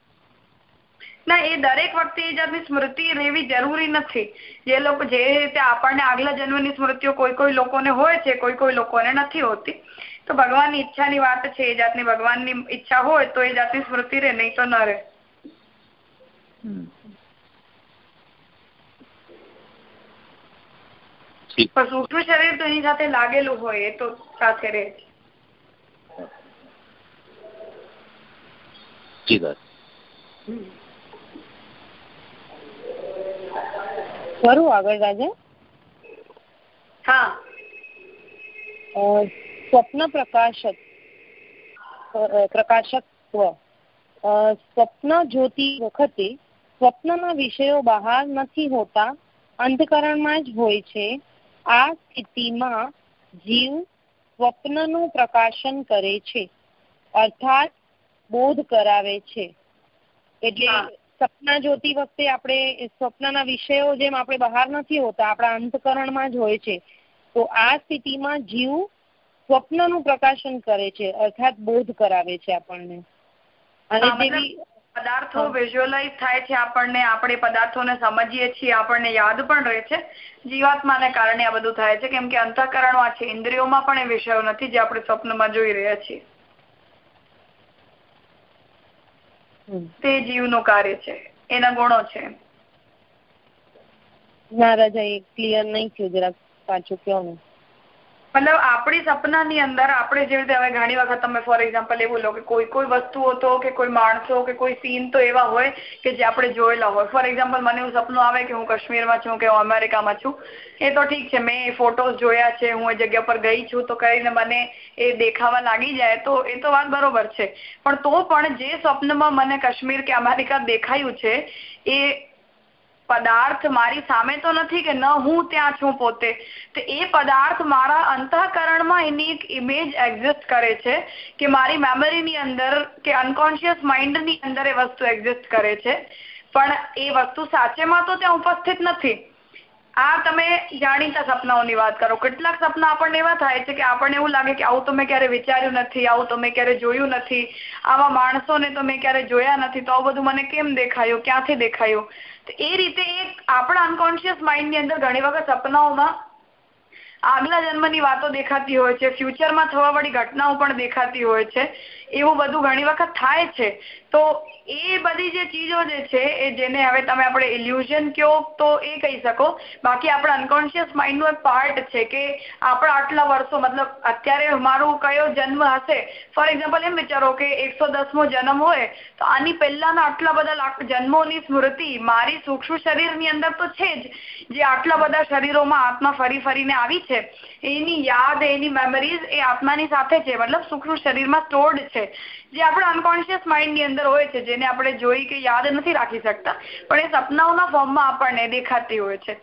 ના એ દરેક વખતે એ જાતની સ્મૃતિ રહેવી જરૂરી નથી. જે લોકો જે રીતે આપણને આગલા જન્મની સ્મૃતિઓ કોઈ કોઈ લોકોને હોય છે કોઈ કોઈ લોકોને નથી હોતી. તો ભગવાનની ઈચ્છાની વાત છે એ જાતની ભગવાનની ઈચ્છા હોય તો એ જાતની સ્મૃતિ રહે નહીં તો ન રહે. પણ સૂક્ષ્મ શરીર તો એની સાથે લાગેલું હોય એ તો સાથે રહે છે કરું આગળ રાજા? હા. સ્વપ્ન પ્રકાશક પ્રકાશકત્વ. સ્વપ્ન જોતી વખતે સ્વપ્નના વિષયો બહાર નથી હોતા અંધકરણમાં જ હોય છે. આ સ્થિતિમાં જીવ સ્વપ્નનું પ્રકાશન કરે છે. અર્થાત બોધ કરાવે છે. એટલે સપના જોતી વખતે આપણે સ્વપ્નના વિષયો જેમ આપણે બહાર નથી હોતા આપણા અંતકરણમાં જ હોય છે. તો આ સ્થિતિમાં જીવ સ્વપ્નનું પ્રકાશન કરે છે અર્થાત બોધ કરાવે છે આપણને. અને પદાર્થો વિઝ્યુઅલાઇઝ થાય છે આપણને આપણે પદાર્થોને સમજીએ છીએ આપણને યાદ પણ રહે છે. જીવાત્માને કારણે આ બધું થાય છે કેમ કે અંતઃકરણમાં છે ઇન્દ્રિયોમાં પણ એ વિષયો નથી જે આપણે સ્વપ્નમાં જોઈ રહ્યા છીએ. તે જીવનું કાર્ય છે. એના ગુણો છે. ના, રાજા, એ ક્લિયર નહીં થયું. જરાક પાછું કહો ને. મતલબ આપણી સપનાની અંદર આપણે જે રીતે હવે ઘણી વખત તમે ફોર એક્ઝામ્પલ એવું લો કે કોઈ કોઈ વસ્તુઓ તો કે કોઈ માણસો કે કોઈ સીન તો એવા હોય કે જે આપણે જોયેલા હોય. ફોર એક્ઝામ્પલ મને એવું સપનું આવે કે હું કાશ્મીરમાં છું કે હું અમેરિકામાં છું. એ તો ઠીક છે, મેં ફોટોઝ જોયા છે, હું એ જગ્યા પર ગઈ છું, તો કરીને મને એ દેખાવા લાગી જાય તો એ તો વાત બરોબર છે. પણ તો પણ જે સ્વપ્નમાં મને કાશ્મીર કે અમેરિકા દેખાયું છે, એ પદાર્થ મારી સામે તો નથી કે ન હું ત્યાં છું પોતે. તો એ પદાર્થ મારા અંતઃકરણમાં એની એક ઇમેજ એક્ઝિસ્ટ કરે છે કે મારી મેમરીની અંદર કે અનકોન્શિયસ માઇન્ડની અંદર એ વસ્તુ એક્ઝિસ્ટ કરે છે. પણ એ વસ્તુ સાચેમાં તો ત્યાં ઉપસ્થિત નથી. આ તમે જાણીતા સપનાઓની વાત કરો. કેટલાક સપના આપણને એવા થાય છે કે આપણને એવું લાગે કે આવું તો મેં ક્યારે વિચાર્યું નથી, આવું તો મેં ક્યારે જોયું નથી, આવા માણસોને તો મેં ક્યારે જોયા નથી, તો આવું બધું મને કેમ દેખાયું, ક્યાંથી દેખાયું? એ રીતે એક આપણા અનકોન્શિયસ માઇન્ડની અંદર ઘણી વખત સપનાઓમાં આગલા જન્મની વાતો દેખાતી હોય છે ફ્યુચરમાં થવા ઘટનાઓ પણ દેખાતી હોય છે, એવું બધું ઘણી વખત થાય છે. તો એ બધી જે ચીજો જે છે, એ જેને હવે તમે આપણે ઇલ્યુઝન કયો, તો એ કહી શકો. બાકી આપણા અનકોન્શિયસ માઇન્ડનું એક પાર્ટ છે કે આપણા આટલા વર્ષો, મતલબ અત્યારે મારું કયો જન્મ હશે? ફોર એક્ઝામ્પલ એમ વિચારો કે એકસો દસમો જન્મ હોય, તો આની પહેલાના આટલા બધા જન્મોની સ્મૃતિ મારી સૂક્ષ્મ શરીરની અંદર તો છે જ, જે આટલા બધા શરીરોમાં આત્મા ફરી ફરીને આવી છે. એની યાદ, એની મેમરીઝ એ આત્માની સાથે છે. મતલબ સૂક્ષ્મ શરીરમાં સ્ટોર્ડ છે. જે આપણા અનકોન્શિયસ માઇન્ડની અંદર હોય છે જેને આપણે જોઈ કે યાદ નથી રાખી શકતા પણ એ સપનાઓના ફોર્મમાં આપણને દેખાતી હોય છે.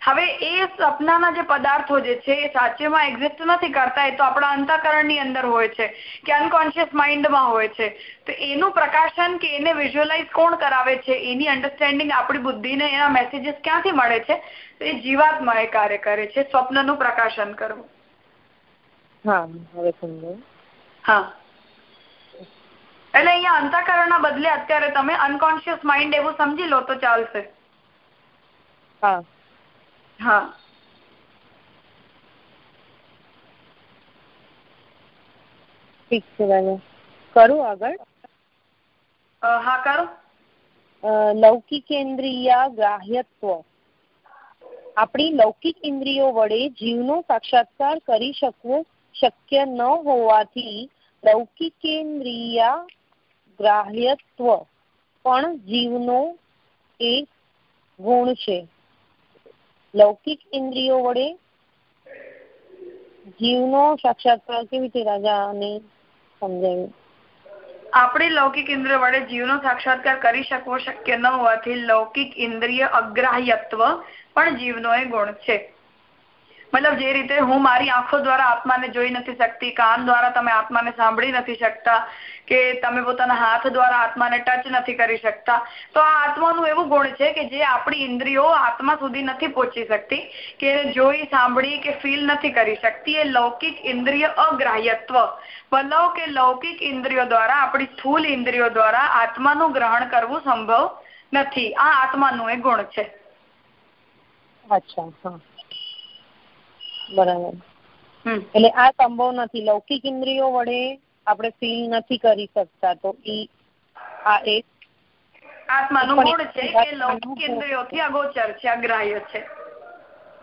હવે એ સપનાના જે પદાર્થો જે છે એ સાચેમાં એક્ઝિસ્ટ નથી કરતા એ તો આપણા અંતઃકરણની અંદર હોય છે કે અનકોન્શિયસ માઇન્ડમાં હોય છે. તો એનું પ્રકાશન કે એને વિઝ્યુઅલાઇઝ કોણ કરાવે છે એની અન્ડરસ્ટેન્ડિંગ આપણી બુદ્ધિને એના મેસેજીસ ક્યાંથી મળે છે તો એ જીવાત્મા એ કાર્ય કરે છે સ્વપ્નનું પ્રકાશન કરવું. હા હવે સમજાયું. હા. એટલે અહીંયા અંતઃકરણના બદલે અત્યારે તમે અનકોન્શિયસ માઇન્ડ એવું સમજી લો તો ચાલશે. હા. હા. ઠીક છે દાદા કરું આગળ? હા કરો. લૌકિકેન્દ્રિય ગ્રાહ્યત્વ. આપણી લૌકિક ઇન્દ્રિયો વડે જીવનો સાક્ષાત્કાર કરી શકવો શક્ય ન હોવાથી લૌકિકેન્દ્રિય ગ્રાહ્યત્વ પણ જીવનો એક ગુણ છે. લૌકિક ઇન્દ્રિયો વડે જીવનો સાક્ષાત્કાર કેવી રીતે રાજાને સમજાવ્યું આપણે લૌકિક ઇન્દ્રિય વડે જીવનો સાક્ષાત્કાર કરી શકવો શક્ય ન હોવાથી લૌકિક ઇન્દ્રિય અગ્રાહ્યત્વ પણ જીવનો એ ગુણ છે. મતલબ જે રીતે હું મારી આંખો દ્વારા આત્માને જોઈ નથી શકતી, કાન દ્વારા તમે આત્માને સાંભળી નથી શકતા, કે તમે પોતાના હાથ દ્વારા આત્માને ટચ નથી કરી શકતા. તો આ આત્માનું એવું ગુણ છે કે જે આપણી ઇન્દ્રિયો આત્મા સુધી નથી પહોંચી શકતી, કે જોઈ, સાંભળી કે ફીલ નથી કરી શકતી. એ લૌકિક ઇન્દ્રિય અગ્રાહ્યત્વ. મતલબ કે લૌકિક ઇન્દ્રિયો દ્વારા, આપણી સ્થૂલ ઇન્દ્રિયો દ્વારા આત્માનું ગ્રહણ કરવું સંભવ નથી. આ આત્માનું એ ગુણ છે. અચ્છા, હા. બરાબર. એટલે આ સંભવ નથી. લૌકિક ઇન્દ્રિયો વડે આપણે ફીલ નથી કરી શકતા તો ઈ આ એક આત્માનું ગુણ છે કે લૌકિક ઇન્દ્રિયોથી અગોચર છે અગ્રાહ્ય છે.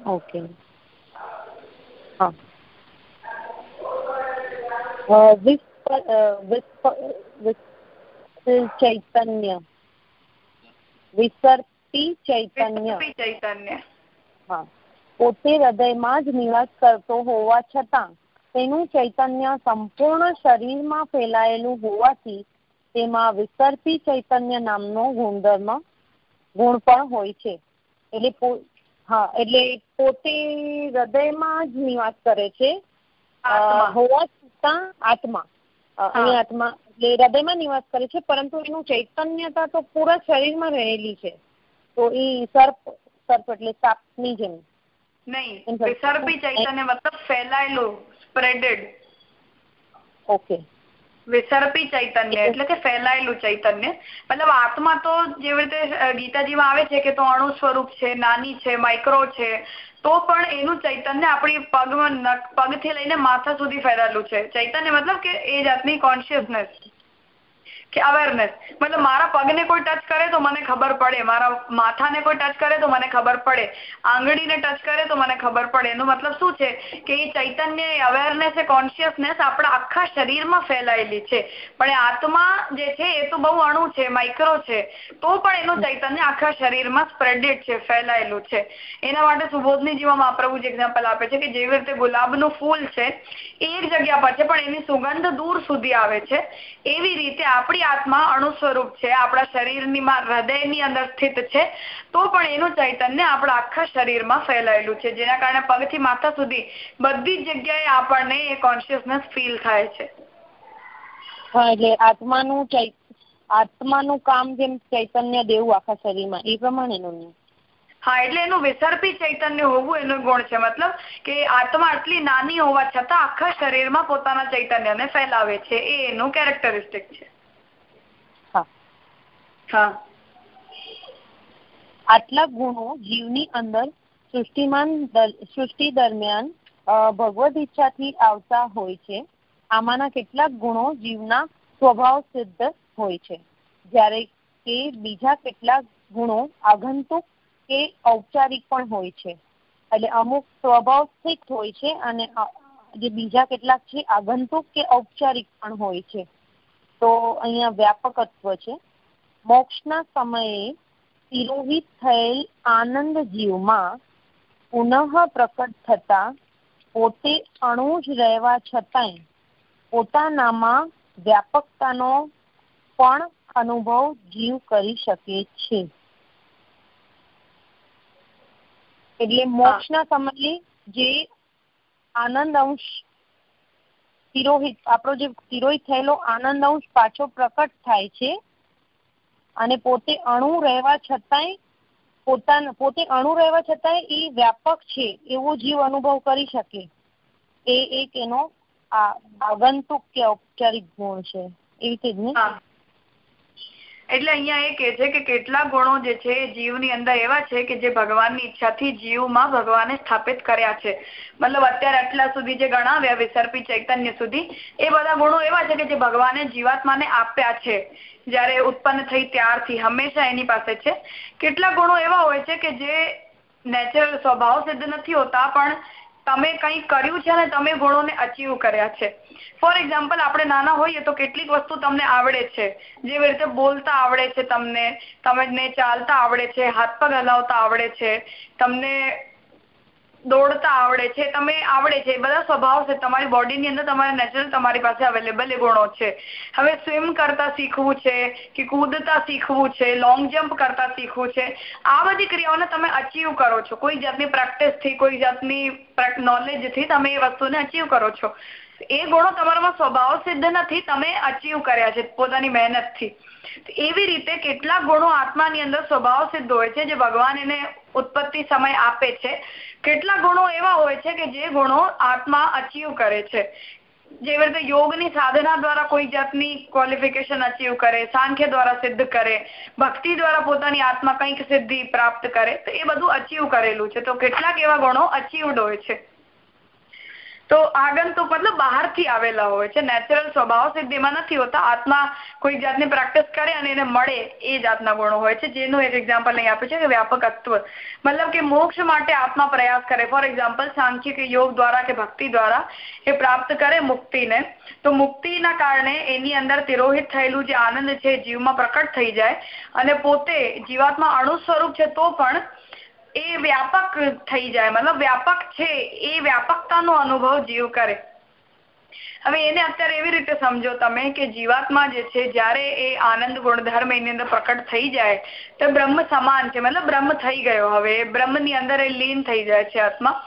ઓકે. હા. ચૈતન્ય. વિસર્પી ચૈતન્ય. ચૈતન્ય. હા. પોતે હૃદયમાં જ નિવાસ કરતો હોવા છતાં તેનું ચૈતન્ય સંપૂર્ણ શરીરમાં ફેલાયેલું હોવાથી તેમાં વિસર્પી ચૈતન્ય નામનો ગુણધર્મ ગુણ પણ હોય છે. એટલે હા એટલે પોતે હૃદયમાં જ નિવાસ કરે છે હોવા છતાં આત્મા. અહીં આત્મા એટલે હૃદયમાં નિવાસ કરે છે પરંતુ એનું ચૈતન્યતા તો પૂરા શરીરમાં રહેલી છે. તો એ સર્પ સર્પ એટલે સાપની જેમ. નહીં. વિસર્પી ચૈતન્ય મતલબ ફેલાયેલું સ્પ્રેડેડ ઓકે વિસર્પી ચૈતન્ય એટલે કે ફેલાયેલું ચૈતન્ય. મતલબ આત્મા તો જેવી રીતે ગીતાજીમાં આવે છે કે તો અણુ સ્વરૂપ છે નાની છે માઇક્રો છે તો પણ એનું ચૈતન્ય આપણી પગમાં પગથી લઈને માથા સુધી ફેલાયેલું છે. ચૈતન્ય મતલબ કે એ જાતની કોન્શિયસનેસ કે અવેરનેસ મતલબ મારા પગને કોઈ ટચ કરે તો મને ખબર પડે. મારા માથાને કોઈ ટચ કરે તો મને ખબર પડે. આંગળીને ટચ કરે તો મને ખબર પડે. એનો મતલબ શું છે? કે એ ચૈતન્ય અવેરનેસ એ કોન્શિયસનેસ આપણા આખા શરીરમાં ફેલાયેલી છે. પણ એ આત્મા જે છે એ તો બહુ અણુ છે માઇક્રો છે. તો પણ એનું ચૈતન્ય આખા શરીરમાં સ્પ્રેડેડ છે, ફેલાયેલું છે. એના માટે સુબોધની જીવા મહાપ્રભુ જે એક્ઝામ્પલ આપે છે કે જેવી રીતે ગુલાબનું ફૂલ છે, એ એક જગ્યા પર છે, પણ એની સુગંધ દૂર સુધી આવે છે. એવી રીતે આપણી આપણી આત્મા અણુ સ્વરૂપ છે આપણા શરીરની હૃદયની અંદર સ્થિત છે તો પણ એનું ચૈતન્ય આપણા આખા શરીરમાં ફેલાયેલું છે જેના કારણે પગથી માથા સુધી બધી જ જગ્યાએ આપણને એ કોન્શિયસનેસ ફીલ થાય છે. હા એટલે આત્માનું આત્માનું કામ જેમ ચૈતન્ય દેવું આખા શરીરમાં એ પ્રમાણેનું હા એટલે એનું વિસર્પી ચૈતન્ય હોવું એનો ગુણ છે મતલબ કે આત્મા આટલી નાની હોવા છતાં આખા શરીરમાં પોતાના ચૈતન્યને ફેલાવે છે એ એનું કેરેક્ટરિસ્ટિક છે. આટલા ગુણો જીવની અંદર સૃષ્ટિમાન સૃષ્ટિ દરમિયાન ભગવદ ઈચ્છાથી આવતા હોય છે. આમાંના કેટલાક ગુણો જીવના સ્વભાવ સિદ્ધ હોય છે. જ્યારે કે બીજા કેટલાક ગુણો આગંતુક કે ઔપચારિક પણ હોય છે. એટલે અમુક સ્વભાવ સ્થિત હોય છે અને જે બીજા કેટલાક છે, આગંતુક કે ઔપચારિક પણ હોય છે. તો અહીંયા વ્યાપકત્વ છે. મોક્ષના સમયે તિરોહિત થયેલ આનંદ જીવમાં પુનઃ પ્રકટ થતા પોતે અણુ જ રહેવા છતાંય પોતાનામાં વ્યાપકતાનો પણ અનુભવ જીવ કરી શકે છે. એટલે મોક્ષના સમયે જે આનંદ અંશ તિરોહિત આપણો જે તિરોહિત થયેલો આનંદ અંશ પાછો પ્રકટ થાય છે અને પોતે અણુ રહેવા છતાંય પોતાના, પોતે અણુ રહેવા છતાંય એ વ્યાપક છે, એવો જીવ અનુભવ કરી શકે. એ એક એનો આગંતુક કે ઔપચારિક ગુણ છે. એવી રીતે એટલે અહીંયા એ કે છે કે કેટલા ગુણો જે છે એ જીવની અંદર એવા છે કે જે ભગવાનની ઈચ્છાથી જીવમાં ભગવાને સ્થાપિત કર્યા છે. મતલબ અત્યારે આટલા સુધી જે ગણાવ્યા વિસર્પી ચૈતન્ય સુધી, એ બધા ગુણો એવા છે કે જે ભગવાને જીવાત્માને આપ્યા છે. જયારે ઉત્પન્ન થઈ ત્યારથી હંમેશા એની પાસે છે. કેટલા ગુણો એવા હોય છે કે જે નેચરલ સ્વભાવ સિદ્ધ નથી હોતા, પણ તમે કંઈ કર્યું છે અને તમે ગુણોને અચીવ કર્યા છે. ફોર એક્ઝામ્પલ આપણે નાના હોઈએ તો કેટલીક વસ્તુ તમને આવડે છે. જેવી રીતે બોલતા આવડે છે તમને તમને ચાલતા આવડે છે, હાથ પગ હલાવતા આવડે છે, તમને દોડતા આવડે છે, તમે આવડે છે બધા સ્વભાવ છે, તમારી બોડીની અંદર તમારે નેચરલ તમારી પાસે અવેલેબલ એ ગુણો છે. હવે સ્વિમ કરતા શીખવું છે, કે કૂદતા શીખવું છે લોંગ જમ્પ કરતા શીખવું છે, આ બધી ક્રિયાઓને તમે અચીવ કરો છો. કોઈ જાતની પ્રેક્ટિસથી કોઈ જાતની નોલેજથી તમે એ વસ્તુને અચીવ કરો છો. એ ગુણો તમારામાં સ્વભાવ સિદ્ધ નથી, તમે અચીવ કર્યા છે પોતાની મહેનતથી. એવી રીતે કેટલાક ગુણો આત્માની અંદર સ્વભાવ સિદ્ધ હોય છે, જે ભગવાન એને ઉત્પત્તિ સમય આપે છે. કેટલા ગુણો એવા હોય છે કે જે ગુણો આત્મા અચીવ કરે છે. જેવી રીતે યોગની સાધના દ્વારા કોઈ જાતની ક્વોલિફિકેશન અચીવ કરે, સાંખ્ય દ્વારા સિદ્ધ કરે, ભક્તિ દ્વારા પોતાની આત્મા કંઈક સિદ્ધિ પ્રાપ્ત કરે, તો એ બધું અચીવ કરેલું છે. તો કેટલાક એવા ગુણો અચીવડ હોય છે. તો આગંતુક મતલબ બહારથી આવેલા હોય છે. નેચરલ સ્વભાવ સિદ્ધિમાં નથી હોતા. આત્મા કોઈ જાતની પ્રેક્ટિસ કરે અને એને મળે એ જાતના ગુણો હોય છે. જેનું એક એક્ઝામ્પલ અહીં આપ્યું છે કે વ્યાપકત્વ મતલબ કે મોક્ષ માટે આત્મા પ્રયાસ કરે. ફોર એક્ઝામ્પલ સાંખ્ય કે યોગ દ્વારા કે ભક્તિ દ્વારા એ પ્રાપ્ત કરે મુક્તિને. તો મુક્તિના કારણે એની અંદર તિરોહિત થયેલું જે આનંદ છે જીવમાં પ્રકટ થઈ જાય અને પોતે જીવાત્મા અણુ સ્વરૂપ છે તો પણ એ વ્યાપક થઈ જાય, મતલબ વ્યાપક છે, એ વ્યાપકતાનો અનુભવ જીવ કરે. હવે એને અત્યારે એવી રીતે સમજો તમે કે જીવાત્મા જે છે, જ્યારે એ આનંદ ગુણધર્મ એની અંદર પ્રકટ થઈ જાય, તો બ્રહ્મ સમાન છે, મતલબ બ્રહ્મ થઈ ગયો હવે, બ્રહ્મની અંદર એ લીન થઈ જાય છે આત્મા.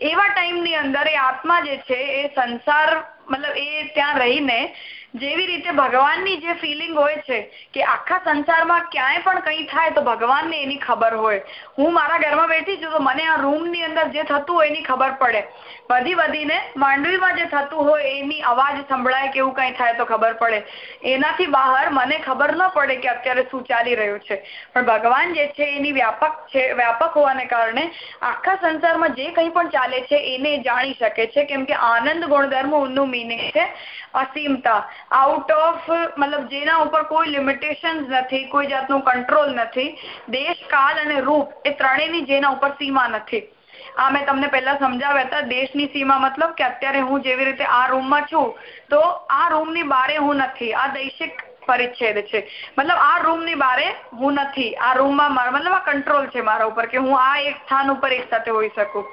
એવા ટાઈમની અંદર એ આત્મા જે છે, એ સંસાર, મતલબ એ ત્યાં રહીને જેવી રીતે ભગવાનની જે ફિલિંગ હોય છે કે આખા સંસારમાં ક્યાંય પણ કંઈ થાય તો ભગવાનને એની ખબર હોય. હું મારા ઘરમાં બેઠી છું તો મને આ રૂમની અંદર જે થતું હોય એની ખબર પડે. વધી વધીને માંડવીમાં જે થતું હોય એની અવાજ સંભળાય કે એવું કંઈ થાય તો ખબર પડે. એનાથી બહાર મને ખબર ન પડે કે અત્યારે શું ચાલી રહ્યું છે. પણ ભગવાન જે છે એની વ્યાપક છે, વ્યાપક હોવાને કારણે આખા સંસારમાં જે કંઈ પણ ચાલે છે એને જાણી શકે છે. કેમ કે આનંદ ગુણધર્મનું મિનિંગ છે. અસીમતા આઉટ ઓફ મતલબ જેના ઉપર કોઈ લિમિટેશન નથી, કોઈ જાતનું કંટ્રોલ નથી, દેશ, કાલ અને રૂપ એ ત્રણેયની જેના ઉપર સીમા નથી. આ મેં તમને પહેલા સમજાવ્યા હતા, દેશની સીમા મતલબ કે અત્યારે હું જેવી રીતે આ રૂમમાં છું, તો આ રૂમની બારે હું નથી, આ દૈશિક પરિચ્છેદ છે. મતલબ આ રૂમની બારે હું નથી, આ રૂમમાં મતલબ આ કંટ્રોલ છે મારા ઉપર કે હું આ એક સ્થાન ઉપર એક સાથે હોઈ શકું.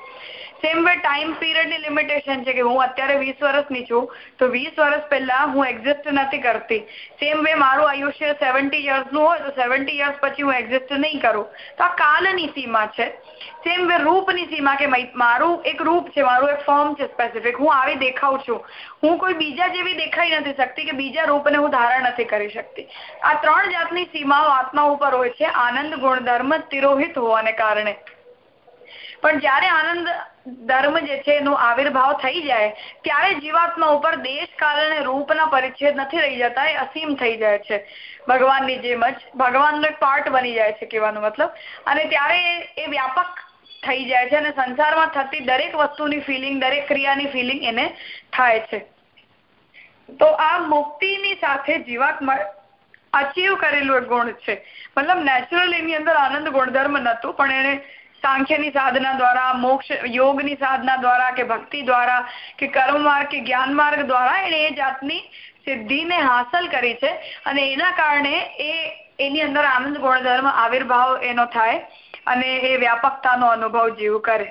સેમ વે ટાઈમ પીરિયડની લિમિટેશન છે કે હું અત્યારે વીસ વર્ષની છું, તો વીસ વર્ષ પહેલા હું એક્ઝિસ્ટ નથી કરતી. સેમ વે મારું આયુષ્ય સેવન્ટી યર્સનું હોય, તો સેવન્ટી યર્સ પછી હું એક્ઝિસ્ટ નહીં કરું. તો આ કાલની સીમા છે. સેમ વે રૂપની સીમા કે મારું એક રૂપ છે, મારું એક ફોર્મ છે સ્પેસિફિક હું આવી દેખાઉં છું. હું કોઈ બીજા જેવી દેખાઈ નથી શકતી કે બીજા રૂપને હું ધારણ નથી કરી શકતી. આ ત્રણ જાતની સીમાઓ આત્મા ઉપર હોય છે. આનંદ, ગુણધર્મ, તિરોહિત હોવાને કારણે. પણ જ્યારે આનંદ ધર્મ જે છે એનો આવિર્ભાવ થઈ જાય, ત્યારે જીવાત્મા ઉપર દેશ અને રૂપના પરિચ્છેદ નથી રહી જતા, એ અસીમ થઈ જાય છે. ભગવાનની જેમ જ ભગવાનનો એક પાર્ટ બની જાય છે કહેવાનો મતલબ. અને ત્યારે એ વ્યાપક થઈ જાય છે અને સંસારમાં થતી દરેક વસ્તુની ફિલિંગ દરેક ક્રિયાની ફિલિંગ એને થાય છે. તો આ મુક્તિની સાથે જીવાત્મા અચીવ કરેલું ગુણ છે. મતલબ નેચરલ એની અંદર આનંદ ગુણધર્મ નતું પણ એને સાંખ્યની સાધના દ્વારા મોક્ષ યોગની સાધના દ્વારા કે ભક્તિ દ્વારા કે કર્મ માર્ગ કે જ્ઞાન માર્ગ દ્વારા એણે એ જાતની સિદ્ધિને હાંસલ કરી છે અને એના કારણે એ એની અંદર આનંદ ગુણધર્મ આવિર્ભાવ એનો થાય અને એ વ્યાપકતાનો અનુભવ જીવ કરે.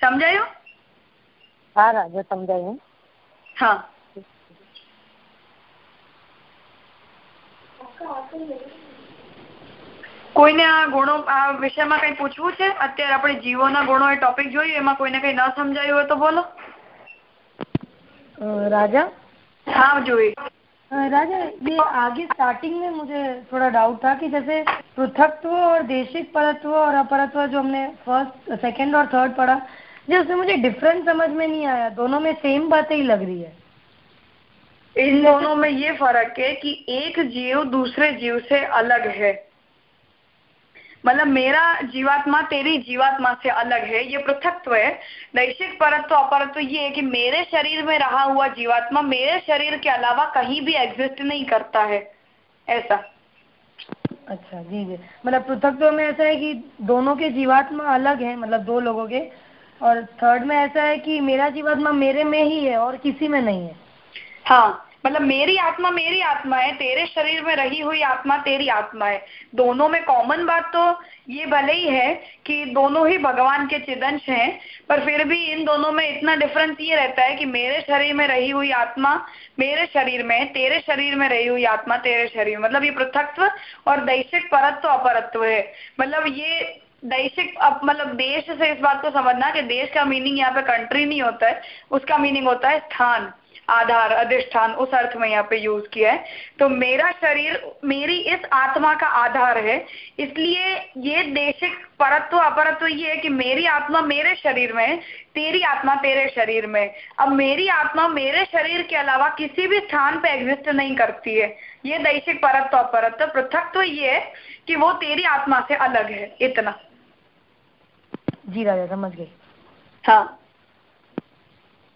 સમજાયું? હા રાજા સમજાયું. હા. કોઈને આ ગુણો આ વિષયમાં કઈ પૂછવું છે અત્યારે આપણે જીવોના ગુણો એ ટોપિક જોયું એમાં કોઈને કઈ ન સમજાયું હોય તો બોલો राजा हाँ जोई राजा ये आगे स्टार्टिंग में मुझे थोड़ा डाउट था कि जैसे पृथकत्व और देशिक परत्व और अपरत्व जो हमने फर्स्ट सेकंड और थर्ड पढ़ा जो उसमें मुझे डिफरेंस समझ में नहीं आया दोनों में सेम बातें ही लग रही है इन दोनों में ये फर्क है कि एक जीव दूसरे जीव से अलग है मतलब मेरा जीवात्मा तेरी जीवात्मा से अलग है ये पृथकत्व है। दैशिक परत्व अपरत्व ये है कि मेरे शरीर में रहा हुआ जीवात्मा मेरे शरीर के अलावा कहीं भी एग्जिस्ट नहीं करता है। ऐसा। अच्छा जी जी। मतलब पृथकत्व में ऐसा है कि दोनों के जीवात्मा अलग है मतलब दो लोगों के। और थर्ड में ऐसा है कि मेरा जीवात्मा मेरे में ही है और किसी में नहीं है। हाँ। मतलब मेरी आत्मा मेरी आत्मा है, तेरे शरीर में रही हुई आत्मा तेरी आत्मा है। दोनों में कॉमन बात तो ये भले ही है कि दोनों ही भगवान के चिदंश हैं, पर फिर भी इन दोनों में इतना डिफरेंस ये रहता है कि मेरे शरीर में रही हुई आत्मा मेरे शरीर में तेरे शरीर में रही हुई आत्मा तेरे शरीर में। मतलब ये पृथकत्व और दैशिक परत्व अपरत्व है। मतलब ये दैशिक मतलब देश से इस बात को समझना कि देश का मीनिंग यहाँ पे कंट्री नहीं होता है, उसका मीनिंग होता है स्थान। आधार अधिष्ठान उस अर्थ में यहाँ पे यूज़ किया है। तो मेरा शरीर मेरी इस आत्मा का आधार है। इसलिए ये देशिक परत्व अपरत्व ये है कि मेरी आत्मा मेरे शरीर में तेरी आत्मा तेरे शरीर में अब मेरी आत्मा मेरे शरीर के अलावा किसी भी स्थान पे एग्जिस्ट नहीं करती है। ये दैशिक परत्व अपरत्व पृथक तो ये है कि वो तेरी आत्मा से अलग है इतना। जी राजा समझ गई। हाँ।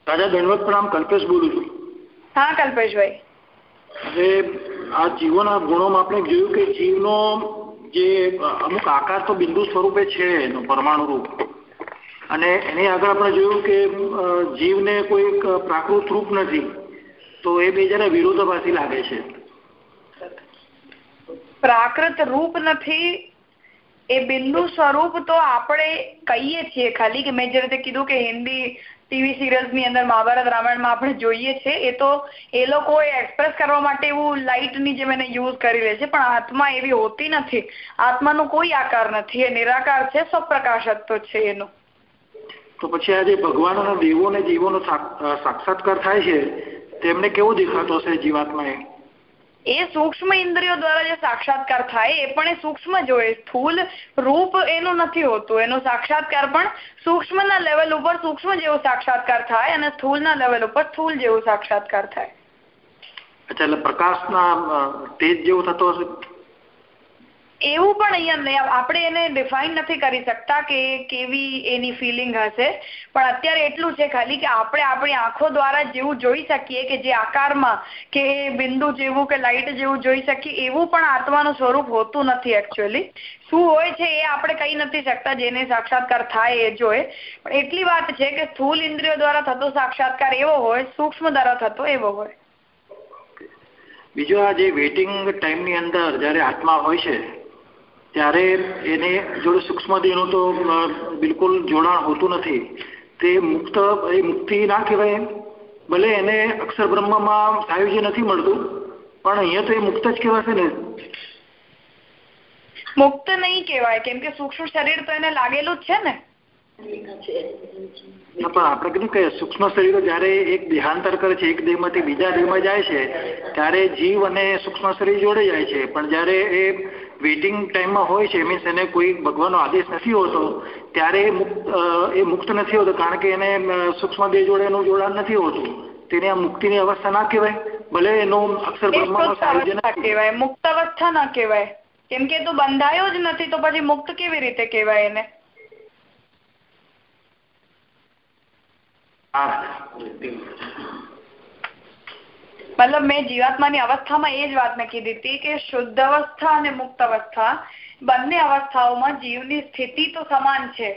રાજા દંડવત પ્રણામ કલ્પેશ બોલું છું. હા કલ્પેશભાઈ. હવે આ જીવોના ગુણોમાં આપણે જોયું કે જીવનો જે અમુક આકાર તો બિંદુ સ્વરૂપે છે એનો પરમાણુ રૂપ અને એની આગળ આપણે જોયું કે જીવને કોઈ પ્રાકૃત રૂપ નથી તો એ બે જરા વિરોધાભાસી લાગે છે. પ્રાકૃત રૂપ નથી એ બિંદુ સ્વરૂપ તો આપણે કહીએ છીએ ખાલી કે મેં જે રીતે કીધું કે હિન્દી ટીવી સિરિયલ્સની અંદર મહાભારત રામાયણમાં આપણે જોઈએ છે. એ તો એ લોકો એક્સપ્રેસ કરવા માટે એવું લાઇટની જેમ એને યુઝ કરી લે છે, પણ આત્મા એવી હોતી નથી. આત્માનો કોઈ આકાર નથી, એ નિરાકાર છે સ્વપ્રકાશત્વ છે એનો. તો પછી આ જે ભગવાન અને દેવો ને જીવોનો સાક્ષાત્કાર થાય છે, તેમને કેવું દેખાતો હશે જીવાત્મા એ એ સૂક્ષ્મ ઇન્દ્રિયો દ્વારા જે સાક્ષાત્કાર થાય, એ પણ એ સૂક્ષ્મ જ હોય સ્થૂલ રૂપ એનું નથી હોતું. એનો સાક્ષાત્કાર પણ સૂક્ષ્મના લેવલ ઉપર સૂક્ષ્મ જેવો સાક્ષાત્કાર થાય અને સ્થૂળના લેવલ ઉપર સ્થૂલ જેવો સાક્ષાત્કાર થાય. અચ્છા એટલે પ્રકાશના તેજ જેવો થતો હશે? એવું પણ અહીંયા આપણે એને ડિફાઇન નથી કરી શકતા કે કેવી એની ફિલિંગ હશે. પણ અત્યારે એટલું છે ખાલી કે આપણે આપણી આંખો દ્વારા જેવું જોઈ શકીએ કે જે આકારમાં કે બિંદુ જેવું કે લાઇટ જેવું જોઈ શકીએ, એવું પણ આત્માનું સ્વરૂપ હોતું નથી એકચ્યુઅલી શું હોય છે એ આપણે કહી નથી શકતા, જેને સાક્ષાત્કાર થાય એ જોએ. પણ એટલી વાત છે કે સ્થૂલ ઇન્દ્રિયો દ્વારા થતો સાક્ષાત્કાર એવો હોય, સૂક્ષ્મ દ્વારા થતો એવો હોય. બીજો આ જે વેઇટિંગ ટાઈમની અંદર જ્યારે આત્મા હોય છે ત્યારે એને જોડે સૂક્ષ્મ દેહનું તો બિલકુલ જોડાણ હોતું નથી. તે મુક્ત એ મુક્તિ ના કહેવાય ભલે એને અક્ષર બ્રહ્મમાં સાયુજ્ય નથી મળતું પણ અહીંયા તો એ મુક્ત જ કહેવાશે ને. મુક્ત નહીં કહેવાય કેમ કે સૂક્ષ્મ શરીર તો એને લાગેલું જ છે ને. પણ આપણે કીધું કે સૂક્ષ્મ શરીરો જયારે એક દેહાંતર કરે છે એક દેહમાંથી બીજા દેહમાં જાય છે ત્યારે જીવ અને સૂક્ષ્મ શરીર જોડે જાય છે. પણ જયારે એ વેઇટિંગ ટાઈમમાં હોય છે મીન્સ એને કોઈ ભગવાનનો આદેશ નથી હોતો ત્યારે મુક્ત એ મુક્ત નથી હોતો કારણ કે એને સૂક્ષ્મ દેહ જોડે એનું જોડાણ નથી હોતું. તેને આ મુક્તિની અવસ્થા ના કહેવાય ભલે એનો અક્ષર કહેવાય મુક્ત અવસ્થા ના કહેવાય. કેમ કે તો બંધાયો જ નથી તો પછી મુક્ત કેવી રીતે કહેવાય એને? મતલબ મેં જીવાત્માની અવસ્થામાં એ જ વાત મેં કીધી હતી કે શુદ્ધ અવસ્થા અને મુક્ત અવસ્થા બંને અવસ્થાઓમાં જીવની સ્થિતિ તો સમાન છે.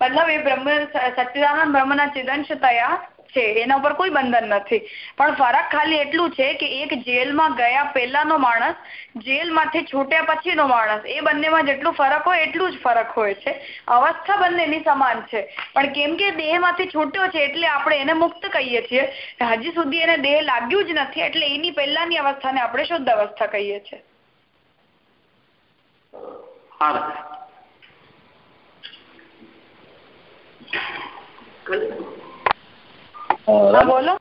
મતલબ એ બ્રહ્મ સચ્ચિદાનંદ બ્રહ્મના ચિદંશ થયા છે. એના ઉપર કોઈ બંધન નથી. પણ ફરક ખાલી એટલું છે કે એક જેલમાં ગયા પહેલાનો માણસ, જેલમાંથી છૂટ્યા પછીનો માણસ, એ બંનેમાં જેટલું ફરક હોય એટલું જ ફરક હોય છે. અવસ્થા બંનેની સમાન છે. પણ કેમ કે દેહમાંથી છૂટ્યો છે એટલે આપણે એને મુક્ત કહીએ છીએ. હજી સુધી એને દેહ લાગ્યું જ નથી એટલે એની પહેલાની અવસ્થાને આપણે શુદ્ધ અવસ્થા કહીએ છીએ. બોલો.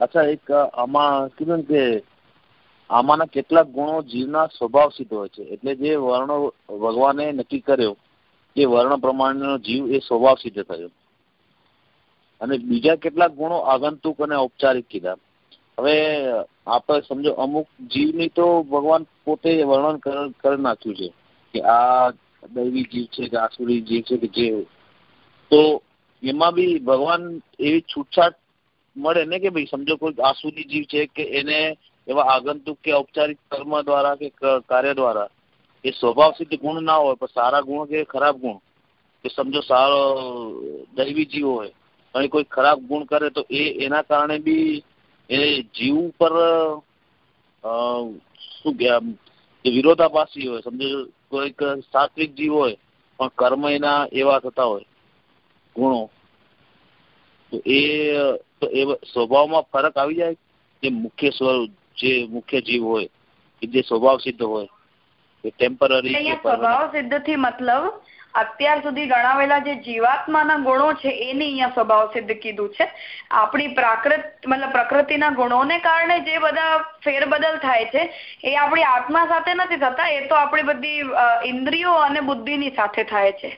અચ્છા એક આમાં કીધું કે આમાંના કેટલાક ગુણો જીવના સ્વભાવ સિદ્ધ હોય છે. એટલે જે વર્ણો ભગવાને નક્કી કર્યો એ વર્ણ પ્રમાણેનો જીવ એ સ્વભાવ સિદ્ધ થયો. અને બીજા કેટલાક ગુણો આગંતુક અને ઔપચારિક કીધા. હવે આપણે સમજો અમુક જીવની તો ભગવાન પોતે વર્ણન કરી નાખ્યું છે કે આ દૈવી જીવ છે કે આસુરી જીવ છે કે જે તો એમાં બી ભગવાન એવી છૂટછાટ મળે ને કે ભાઈ સમજો કોઈ આસુરી જીવ છે કે એને એવા આગંતુક કે ઔપચારિક કર્મ દ્વારા કે કાર્ય દ્વારા એ સ્વભાવ સિદ્ધ ગુણ ના હોય, પણ સારા ગુણ કે ખરાબ ગુણ? કે સમજો સારો દૈવી જીવ હોય, અને કોઈ ખરાબ ગુણ કરે તો એ એના કારણે બી એ જીવ ઉપર શું કે વિરોધાભાસી હોય, સમજો કોઈક સાત્વિક જીવ હોય, પણ કર્મ એના એવા થતા હોય. ગુણો. તો એ તો એ સ્વભાવમાં ફરક આવી જાય કે મુખ્ય સ્વરૂપ જે મુખ્ય જીવ હોય કે જે સ્વભાવ સિદ્ધ હોય એ ટેમ્પરરી સ્વભાવ સિદ્ધથી મતલબ અત્યાર સુધી ગણાવેલા જે જીવાત્માના ગુણો છે એને અહીંયા સ્વભાવ સિદ્ધ કીધું છે. આપણી પ્રાકૃત મતલબ પ્રકૃતિના ગુણોને કારણે જે બધા ફેરબદલ થાય છે એ આપણી આત્મા સાથે નથી થતા એ તો આપણી બધી ઇન્દ્રિયો અને બુદ્ધિની સાથે થાય છે.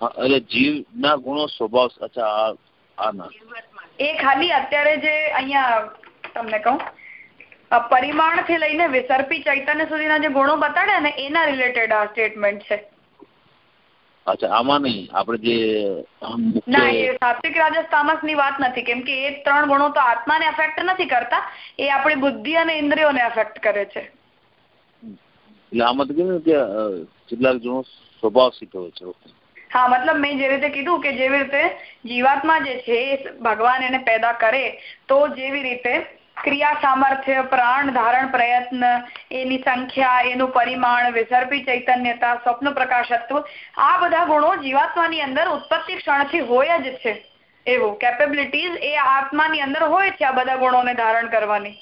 એટલે જીવના ગુણો સ્વભાવ અચ્છા આના એ ખાલી અત્યારે જે અહીંયા તમને કહું પરિમાણથી લઈને વિસર્પી ચૈતન્ય સુધીના જે ગુણો બતાડ્યા ને એના રિલેટેડ આ સ્ટેટમેન્ટ છે. અચ્છા આમાં નહીં. આપણે જે ના એ સાત્વિક રાજસ તામસની વાત નથી. કેમ કે એ ત્રણ ગુણો તો આત્માને અફેક્ટ નથી કરતા. એ આપણી બુદ્ધિ અને ઇન્દ્રિયોને અફેક્ટ કરે છે. એટલે આમાં તો કે કેટલાક ગુણો સ્વભાવ શીખવે છે. હા, મતલબ મેં જે રીતે કીધું કે જેવી રીતે જીવાત્મા જે છે ભગવાન એને પેદા કરે, તો જેવી રીતે ક્રિયા સામર્થ્ય, પ્રાણ ધારણ પ્રયત્ન, એની સંખ્યા, એનું પરિમાણ, વિસર્પી ચૈતન્યતા, સ્વપ્ન પ્રકાશત્વ, આ બધા ગુણો જીવાત્માની અંદર ઉત્પત્તિ ક્ષણથી હોય જ છે. એવું કેપેબિલિટીઝ એ આત્માની અંદર હોય છે આ બધા ગુણોને ધારણ કરવાની.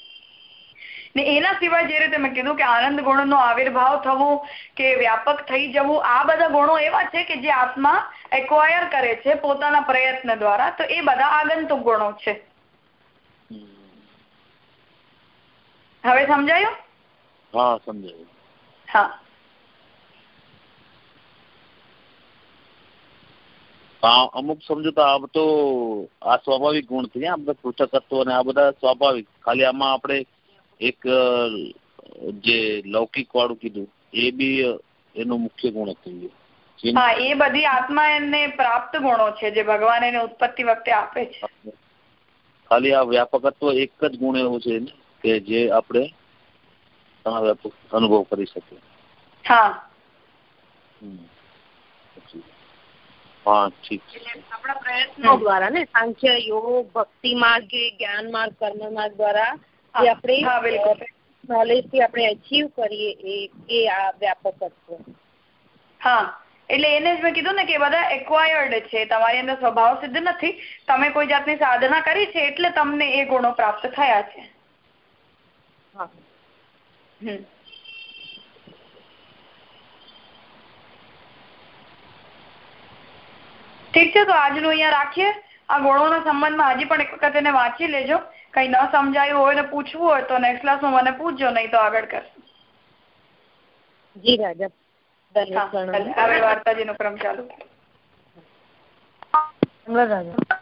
ને એના સિવાય જે રીતે મેં કીધું કે આનંદ ગુણનો આવિર્ભાવ થવું કે વ્યાપક થઈ જવું આ બધા ગુણો એવા છે કે જે આત્મા એક્વાયર કરે છે પોતાના પ્રયત્ન દ્વારા. તો એ બધા આગંતુક ગુણો છે. હવે સમજાયું? હા સમજાયું. હા. અમુક સમજો તો આ તો આ સ્વાભાવિક ગુણ છે. આ બધા પૃથકત્વ ને આ બધા સ્વાભાવિક. ખાલી આમાં આપણે એક જે લૌકિક વાળું કીધું એ બી એનું મુખ્ય ગુણ હતું હા એ બધી આત્મા એને પ્રાપ્ત ગુણો છે જે ભગવાન એને ઉત્પત્તિ વખતે આપે છે. ખાલી આ વ્યાપકત્વ એક જ ગુણ એવો છે કે જે આપણે અનુભવ કરી શકીએ. હા. હા ઠીક આપણા પ્રયત્નો દ્વારા ને સાંખ્ય યોગ ભક્તિ માર્ગ જ્ઞાન માર્ગ કર્મ માર્ગ દ્વારા જે આપણે નોલેજથી આપણે અચીવ કરીએ એ એ આ વ્યાપકત્વ હા એટલે એને જ મેં કીધું ને કે બધા એક્વાયર્ડ છે તમારી અંદર સ્વભાવ સિદ્ધ નથી. તમે કોઈ જાતની સાધના કરી છે એટલે તમને એ ગુણો પ્રાપ્ત થયા છે. ઠીક છે તો આજનું અહીંયા રાખીએ. આ ગુણોના સંબંધમાં હજી પણ એક વખત એને વાંચી લેજો. કઈ ન સમજાયું હોય ને પૂછવું હોય તો નેક્સ્ટ ક્લાસમાં મને પૂછજો નહીં તો આગળ કરશું. જી રાજા. હવે વાર્તાજીનો ક્રમ ચાલુ. રાજા.